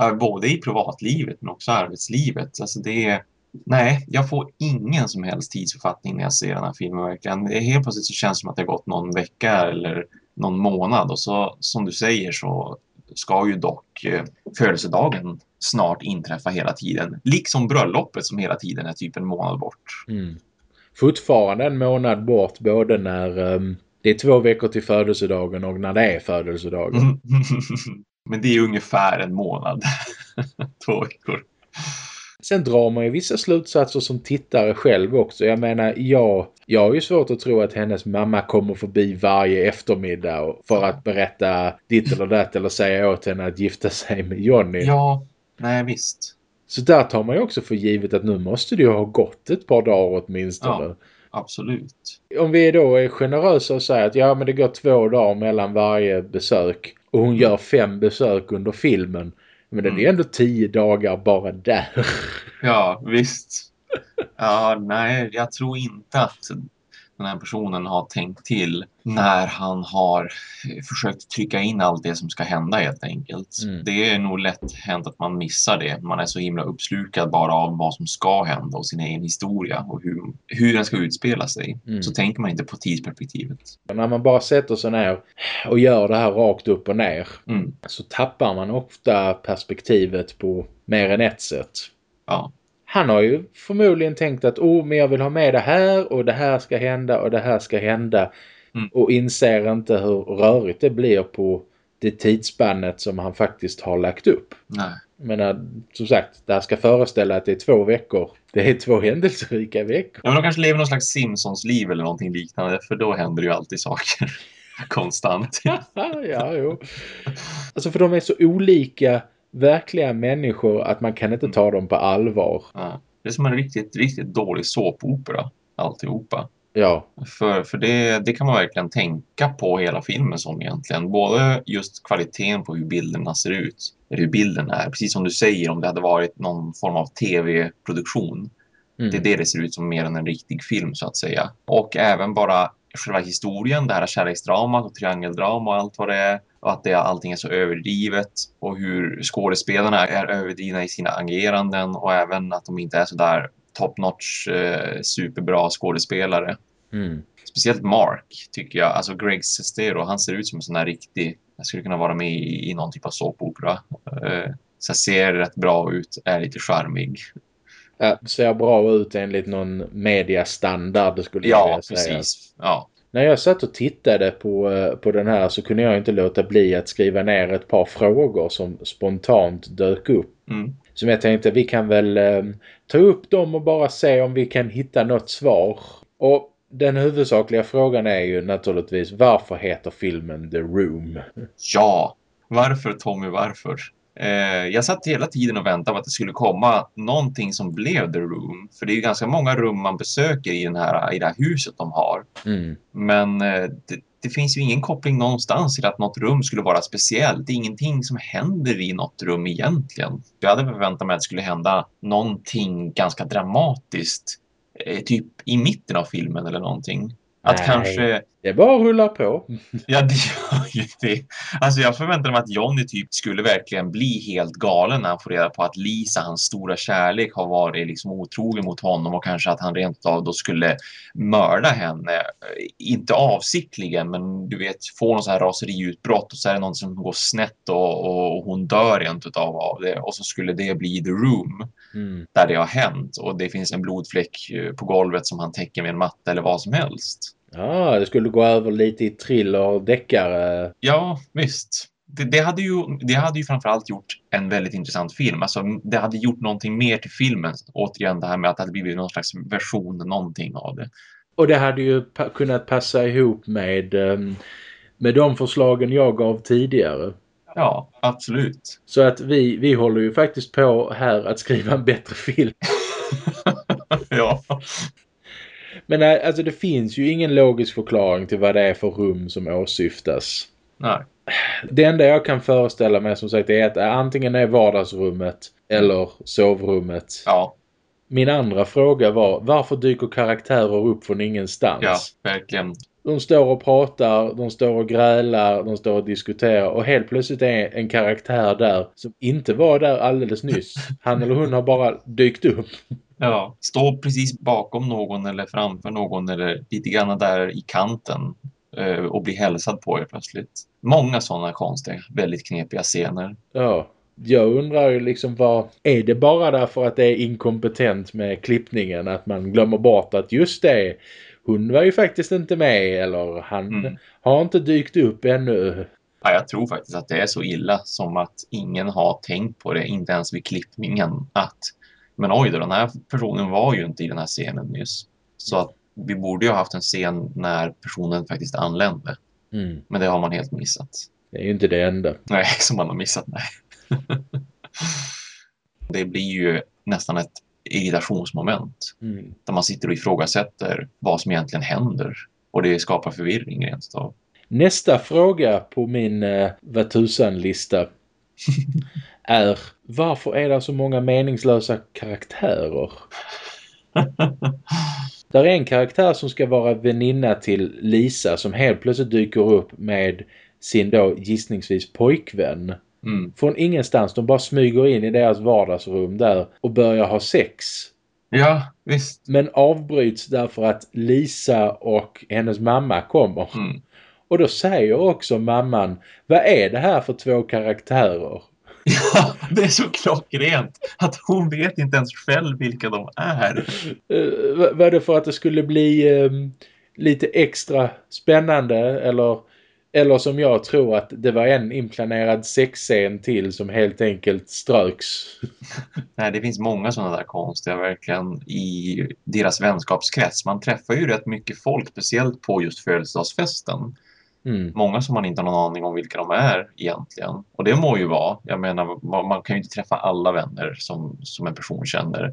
Eh, både i privatlivet men också arbetslivet. Alltså det är... Nej, jag får ingen som helst tidsuppfattning när jag ser den här filmen verkligen. Det är helt plötsligt så känns det som att det har gått någon vecka eller någon månad och så som du säger så ska ju dock eh, födelsedagen snart inträffa hela tiden. Liksom bröllopet som hela tiden är typ en månad bort. Mm. Fortfarande en månad bort både när um, det är två veckor till födelsedagen och när det är födelsedagen. Mm. Men det är ungefär en månad. två veckor. Sen drar man ju vissa slutsatser som tittare själv också. Jag menar, jag, jag har ju svårt att tro att hennes mamma kommer förbi varje eftermiddag för att berätta ditt eller det eller säga åt henne att gifta sig med Johnny. Ja, nej visst. Så där tar man ju också för givet att nu måste det ju ha gått ett par dagar åtminstone. Ja, absolut. Om vi då är generösa och säger att ja men det går två dagar mellan varje besök och hon gör fem besök under filmen men det är ändå tio dagar bara där. Ja, visst. Ja, nej, jag tror inte att den här personen har tänkt till när han har försökt trycka in allt det som ska hända helt enkelt. Mm. Det är nog lätt hänt att man missar det. Man är så himla uppslukad bara av vad som ska hända och sin egen historia och hur, hur den ska utspela sig. Mm. Så tänker man inte på tidsperspektivet. När man bara sätter sig ner och gör det här rakt upp och ner Mm. så tappar man ofta perspektivet på mer än ett sätt. Ja. Han har ju förmodligen tänkt att oh, men jag vill ha med det här och det här ska hända och det här ska hända. Mm. Och inser inte hur rörigt det blir på det tidsspannet som han faktiskt har lagt upp. Nej. Menar, som sagt, det här ska föreställa att det är två veckor. Det är två händelserika veckor. Ja, men de kanske lever någon slags Simpsons-liv eller någonting liknande, för då händer ju alltid saker. Konstant. ja, jo. Alltså för de är så olika verkliga människor att man kan inte ta dem på allvar. Ja. Det är som en riktigt, riktigt dålig såpopera, alltihopa. Ja, För, för det, det kan man verkligen tänka på hela filmen som egentligen. Både just kvaliteten på hur bilderna ser ut, hur bilden är. Precis som du säger, om det hade varit någon form av tv-produktion. mm. Det är det det ser ut som mer än en riktig film så att säga. Och även bara själva historien, det här kärleksdramat och triangeldrama och allt vad det är. Och att det, allting är så överdrivet och hur skådespelarna är överdrivna i sina ageranden och även att de inte är så där top notch eh, superbra skådespelare. Mm. Speciellt Mark tycker jag, alltså Greg Sestero, han ser ut som en sån här riktig, jag skulle kunna vara med i, i någon typ av såpopera. Eh, så ser rätt bra ut, är lite charmig. Ja, ser bra ut enligt någon mediastandard skulle jag Ja, säga. precis. Ja. När jag satt och tittade på, eh, på den här så kunde jag inte låta bli att skriva ner ett par frågor som spontant dök upp. Mm. Som jag tänkte vi kan väl eh, ta upp dem och bara se om vi kan hitta något svar. Och den huvudsakliga frågan är ju naturligtvis varför heter filmen The Room? Ja, varför Tommy, varför? Eh, jag satt hela tiden och väntade på att det skulle komma någonting som blev The Room. För det är ju ganska många rum man besöker i, den här, i det här huset de har. Mm. Men eh, det, det finns ju ingen koppling någonstans till att något rum skulle vara speciellt. Det är ingenting som händer i något rum egentligen. Jag hade förväntat mig att det skulle hända någonting ganska dramatiskt. Eh, typ i mitten av filmen eller någonting. Att Nej. kanske Det bara att rulla på. Ja, det gör ju det. Alltså jag förväntade mig att Johnny typ skulle verkligen bli helt galen när han får reda på att Lisa, hans stora kärlek, har varit liksom otrogen mot honom och kanske att han rent av då skulle mörda henne. Inte avsiktligen, men du vet, få någon sån här raseriutbrott och så är det något som går snett och, och, och hon dör rent utav av det och så skulle det bli The Room Mm. där det har hänt och det finns en blodfläck på golvet som han täcker med en matta eller vad som helst. Ja, det skulle gå över lite i thriller, deckare. Ja, visst. Det, det, hade ju, det hade ju framförallt gjort en väldigt intressant film. Alltså, det hade gjort någonting mer till filmen. Återigen det här med att det hade blivit någon slags version, någonting av det. Och det hade ju pa kunnat passa ihop med, ehm, med de förslagen jag gav tidigare. Ja, absolut. Så att vi, vi håller ju faktiskt på här att skriva en bättre film. ja. Men nej, alltså det finns ju ingen logisk förklaring till vad det är för rum som åsyftas. Nej. Det enda jag kan föreställa mig som sagt är att det antingen är vardagsrummet eller sovrummet. Ja, Min andra fråga var varför dyker karaktärer upp från ingenstans? ja, verkligen. De står och pratar, de står och grälar, de står och diskuterar och helt plötsligt är en karaktär där som inte var där alldeles nyss. Han eller hon har bara dykt upp. Ja, stå precis bakom någon eller framför någon eller lite grann där i kanten eh, och bli hälsad på er plötsligt. Många sådana konstiga, väldigt knepiga scener. Ja, jag undrar ju liksom vad... Är det bara därför att det är inkompetent med klippningen att man glömmer bort att just det, hon var ju faktiskt inte med eller han Mm. har inte dykt upp ännu. Ja, jag tror faktiskt att det är så illa som att ingen har tänkt på det, inte ens vid klippningen. Att, men oj då, den här personen var ju inte i den här scenen nyss. Så att vi borde ju ha haft en scen när personen faktiskt anlände. Mm. Men det har man helt missat. Det är ju inte det enda. Nej, som man har missat, nej. det blir ju nästan ett irritationsmoment. Mm. Där man sitter och ifrågasätter vad som egentligen händer. Och det skapar förvirring rent utav. Nästa fråga på min eh, vad tusan-lista är varför är det så många meningslösa karaktärer? Där är en karaktär som ska vara väninna till Lisa som helt plötsligt dyker upp med sin då gissningsvis pojkvän. Mm. Från ingenstans, de bara smyger in i deras vardagsrum där och börjar ha sex. Ja, visst. Men avbryts därför att Lisa och hennes mamma kommer. Mm. Och då säger också mamman, vad är det här för två karaktärer? Ja, det är så klockrent att hon vet inte ens själv vilka de är. Vad- var det för att det skulle bli ehm, lite extra spännande eller, eller som jag tror att det var en inplanerad sexscen till som helt enkelt ströks. Nej, det finns många sådana där konstiga verkligen i deras vänskapskrets. Man träffar ju rätt mycket folk, speciellt på just födelsedagsfesten. Mm. Många som man inte har någon aning om vilka de är egentligen. Och det må ju vara. Jag menar, man kan ju inte träffa alla vänner som, som en person känner.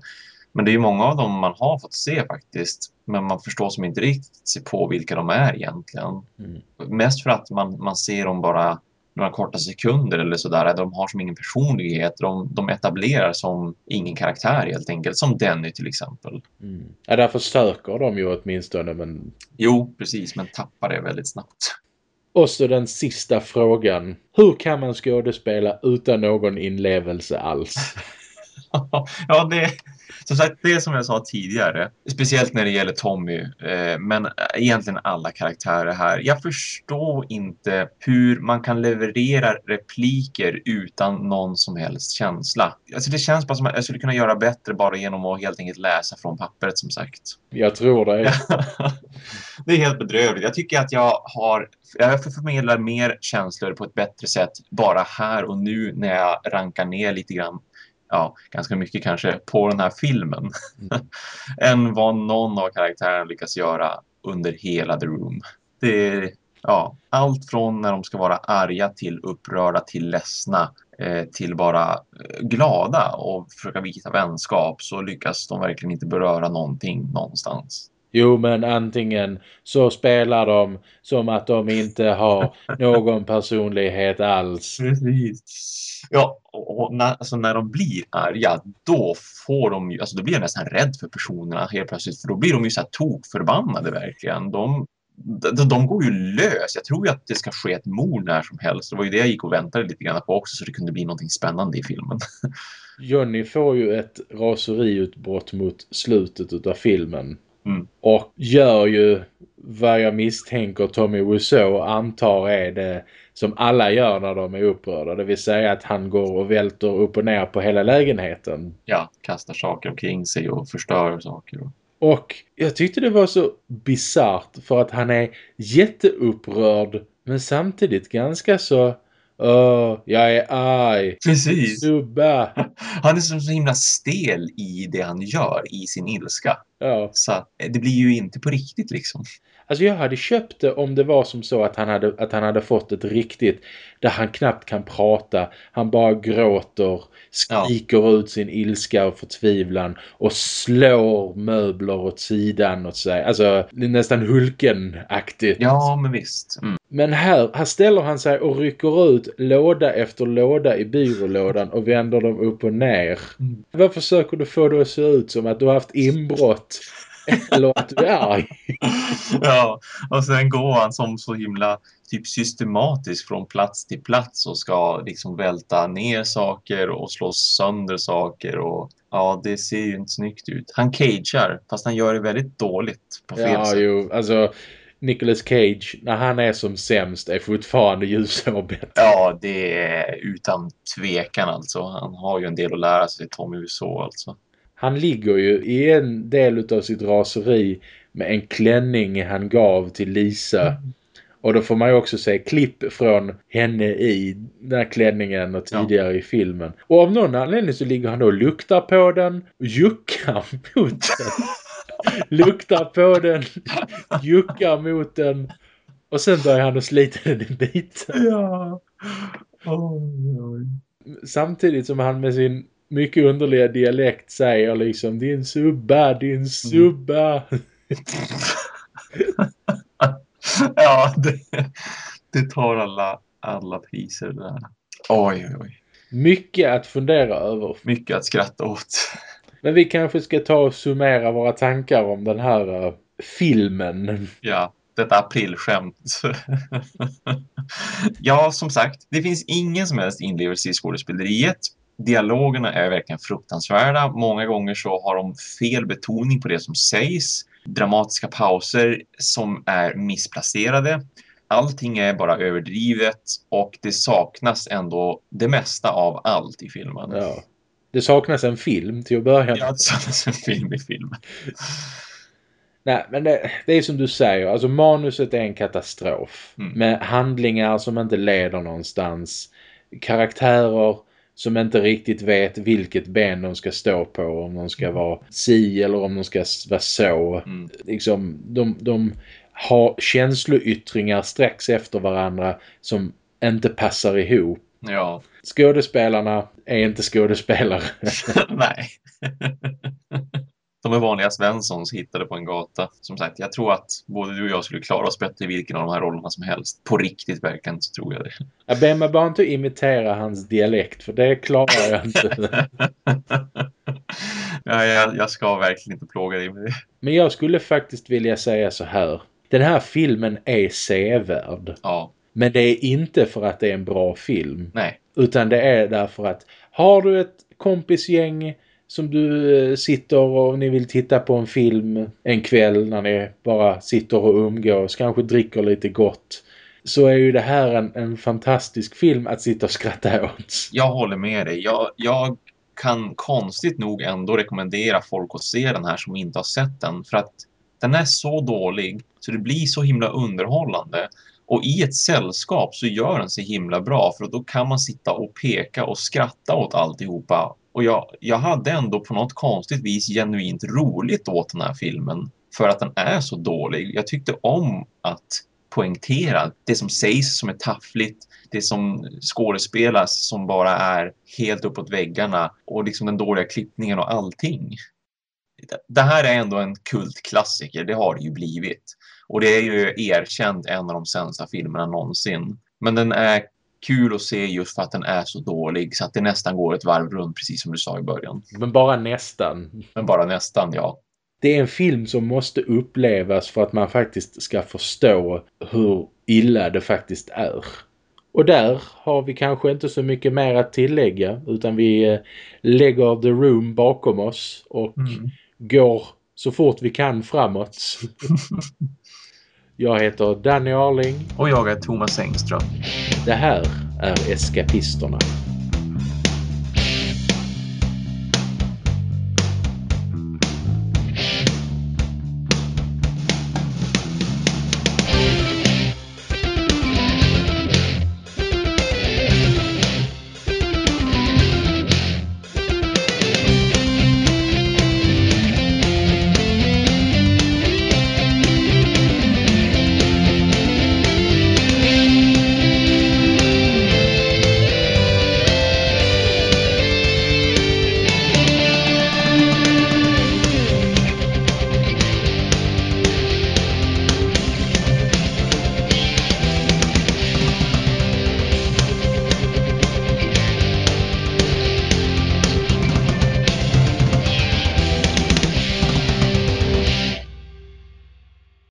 Men det är ju många av dem man har fått se faktiskt. Men man förstår som inte riktigt sig på vilka de är egentligen. Mm. Mest för att man, man ser dem bara några korta sekunder eller sådär. De har som ingen personlighet. De, de etablerar som ingen karaktär helt enkelt. Som Denny till exempel. Mm. Ja, där försöker de ju åtminstone men... Jo, precis. Men tappar det väldigt snabbt. Och så den sista frågan. Hur kan man skådespela utan någon inlevelse alls? ja, det som sagt, det är som jag sa tidigare. Speciellt när det gäller Tommy, eh, men egentligen alla karaktärer här. Jag förstår inte hur man kan leverera repliker utan någon som helst känsla. Alltså det känns bara som att jag skulle kunna göra bättre bara genom att helt enkelt läsa från pappret som sagt. Jag tror det. det är helt bedrövligt. Jag tycker att jag har jag förmedlar mer känslor på ett bättre sätt bara här och nu när jag rankar ner lite grann ja, ganska mycket kanske på den här filmen än vad någon av karaktärerna lyckas göra under hela The Room. Det är ja, allt från när de ska vara arga till upprörda till ledsna eh, till bara eh, glada och försöka visa vänskap så lyckas de verkligen inte beröra någonting någonstans. Jo, men antingen så spelar de som att de inte har någon personlighet alls. Precis. Ja, och när, alltså när de blir arga, då får de ju, alltså då blir jag nästan rädd för personerna helt plötsligt, för då blir de ju så här tokförbannade verkligen. De, de, de går ju lös. Jag tror ju att det ska ske ett mord när som helst. Det var ju det jag gick och väntade lite grann på också, så det kunde bli någonting spännande i filmen. Johnny får ju ett raseriutbrott mot slutet av filmen. Mm. Och gör ju vad jag misstänker Tommy Wiseau antar är det som alla gör när de är upprörda. Det vill säga att han går och välter upp och ner på hela lägenheten. Ja, kastar saker omkring sig och förstör saker. Och jag tyckte det var så bizart för att han är jätteupprörd men samtidigt ganska så Åh, jag är arg. Precis. Subba. Han är så, himla stel i det han gör, i sin ilska. Ja. Så eh, det blir ju inte på riktigt liksom. Alltså jag hade köpt det om det var som så att han hade, att han hade fått ett riktigt där han knappt kan prata. Han bara gråter, skriker ut sin ilska och förtvivlan och slår möbler åt sidan och så. Alltså nästan Hulken-aktigt. Ja, men visst. Mm. Men här, här ställer han sig och rycker ut låda efter låda i byrålådan och vänder dem upp och ner. Mm. Vad försöker du få det att se ut som? Att du har haft inbrott? Eller att du är arg? ja, och sen går han som så himla typ systematiskt från plats till plats och ska liksom välta ner saker och slå sönder saker och ja, det ser ju inte snyggt ut. Han cagear, fast han gör det väldigt dåligt på fel Ja, sätt. jo, alltså Nicolas Cage, när han är som sämst, är fortfarande ljusår bättre. Ja, det är utan tvekan alltså. Han har ju en del att lära sig, Tommy Wiseau alltså. Han ligger ju i en del av sitt raseri med en klänning han gav till Lisa. Och då får man ju också se klipp från henne i den här klänningen och tidigare i filmen. Och av någon anledning så ligger han då och luktar på den och juckar mot den. luktar på den, juckar mot den och sen börjar han att slita den i bitar. Ja. Oj. Samtidigt som han med sin mycket underliga dialekt säger liksom din subba, din subba. ja, det, det tar alla, alla priser det där. Oj, oj, oj. Mycket att fundera över. Mycket att skratta åt. Men vi kanske ska ta och summera våra tankar om den här uh, filmen. Ja, detta aprilskämt. ja, som sagt, det finns ingen som helst inlevelse i skådespeleriet. Dialogerna är verkligen fruktansvärda. Många gånger så har de fel betoning på det som sägs. Dramatiska pauser som är missplacerade. Allting är bara överdrivet och det saknas ändå det mesta av allt i filmen. Ja. Det saknas en film till att börja. Ja, det saknas en film i filmen. Nej, men det, det, är som du säger. Alltså manuset är en katastrof. Mm. Med handlingar som inte leder någonstans. Karaktärer som inte riktigt vet vilket ben de ska stå på. Om de ska mm. vara si eller om de ska vara så. Mm. Liksom, de, de har känsloyttringar strax efter varandra som inte passar ihop. Ja. Skådespelarna är inte skådespelare. Nej. De är vanliga Svenssons hittade på en gata. Som sagt, jag tror att både du och jag skulle klara oss bättre i vilken av de här rollerna som helst. På riktigt verkligen så tror jag det. Jag ber mig bara inte imitera hans dialekt för det klarar jag inte. ja, jag, jag ska verkligen inte plåga dig med det. Men jag skulle faktiskt vilja säga så här. Den här filmen är sevärd. Ja. Men det är inte för att det är en bra film. Nej. Utan det är därför att har du ett kompisgäng som du eh, sitter och ni vill titta på en film en kväll när ni bara sitter och umgås, kanske dricker lite gott så är ju det här en, en fantastisk film att sitta och skratta åt. Jag håller med dig. Jag, jag kan konstigt nog ändå rekommendera folk att se den här som inte har sett den för att den är så dålig så det blir så himla underhållande. Och i ett sällskap så gör den sig himla bra för då kan man sitta och peka och skratta åt alltihopa och jag, jag hade ändå på något konstigt vis genuint roligt åt den här filmen. För att den är så dålig. Jag tyckte om att poängtera det som sägs som är taffligt. Det som skådespelas som bara är helt uppåt väggarna. Och liksom den dåliga klippningen och allting. Det här är ändå en kultklassiker. Det har det ju blivit. Och det är ju erkänt en av de sämsta filmerna någonsin. Men den är kul att se just för att den är så dålig så att det nästan går ett varv runt precis som du sa i början. Men bara nästan. Men bara nästan, ja. Det är en film som måste upplevas för att man faktiskt ska förstå hur illa det faktiskt är. Och där har vi kanske inte så mycket mer att tillägga utan vi eh, lägger The Room bakom oss och mm. går så fort vi kan framåt. Jag heter Danny Arling. Och jag är Thomas Engström. Det här är Eskapisterna.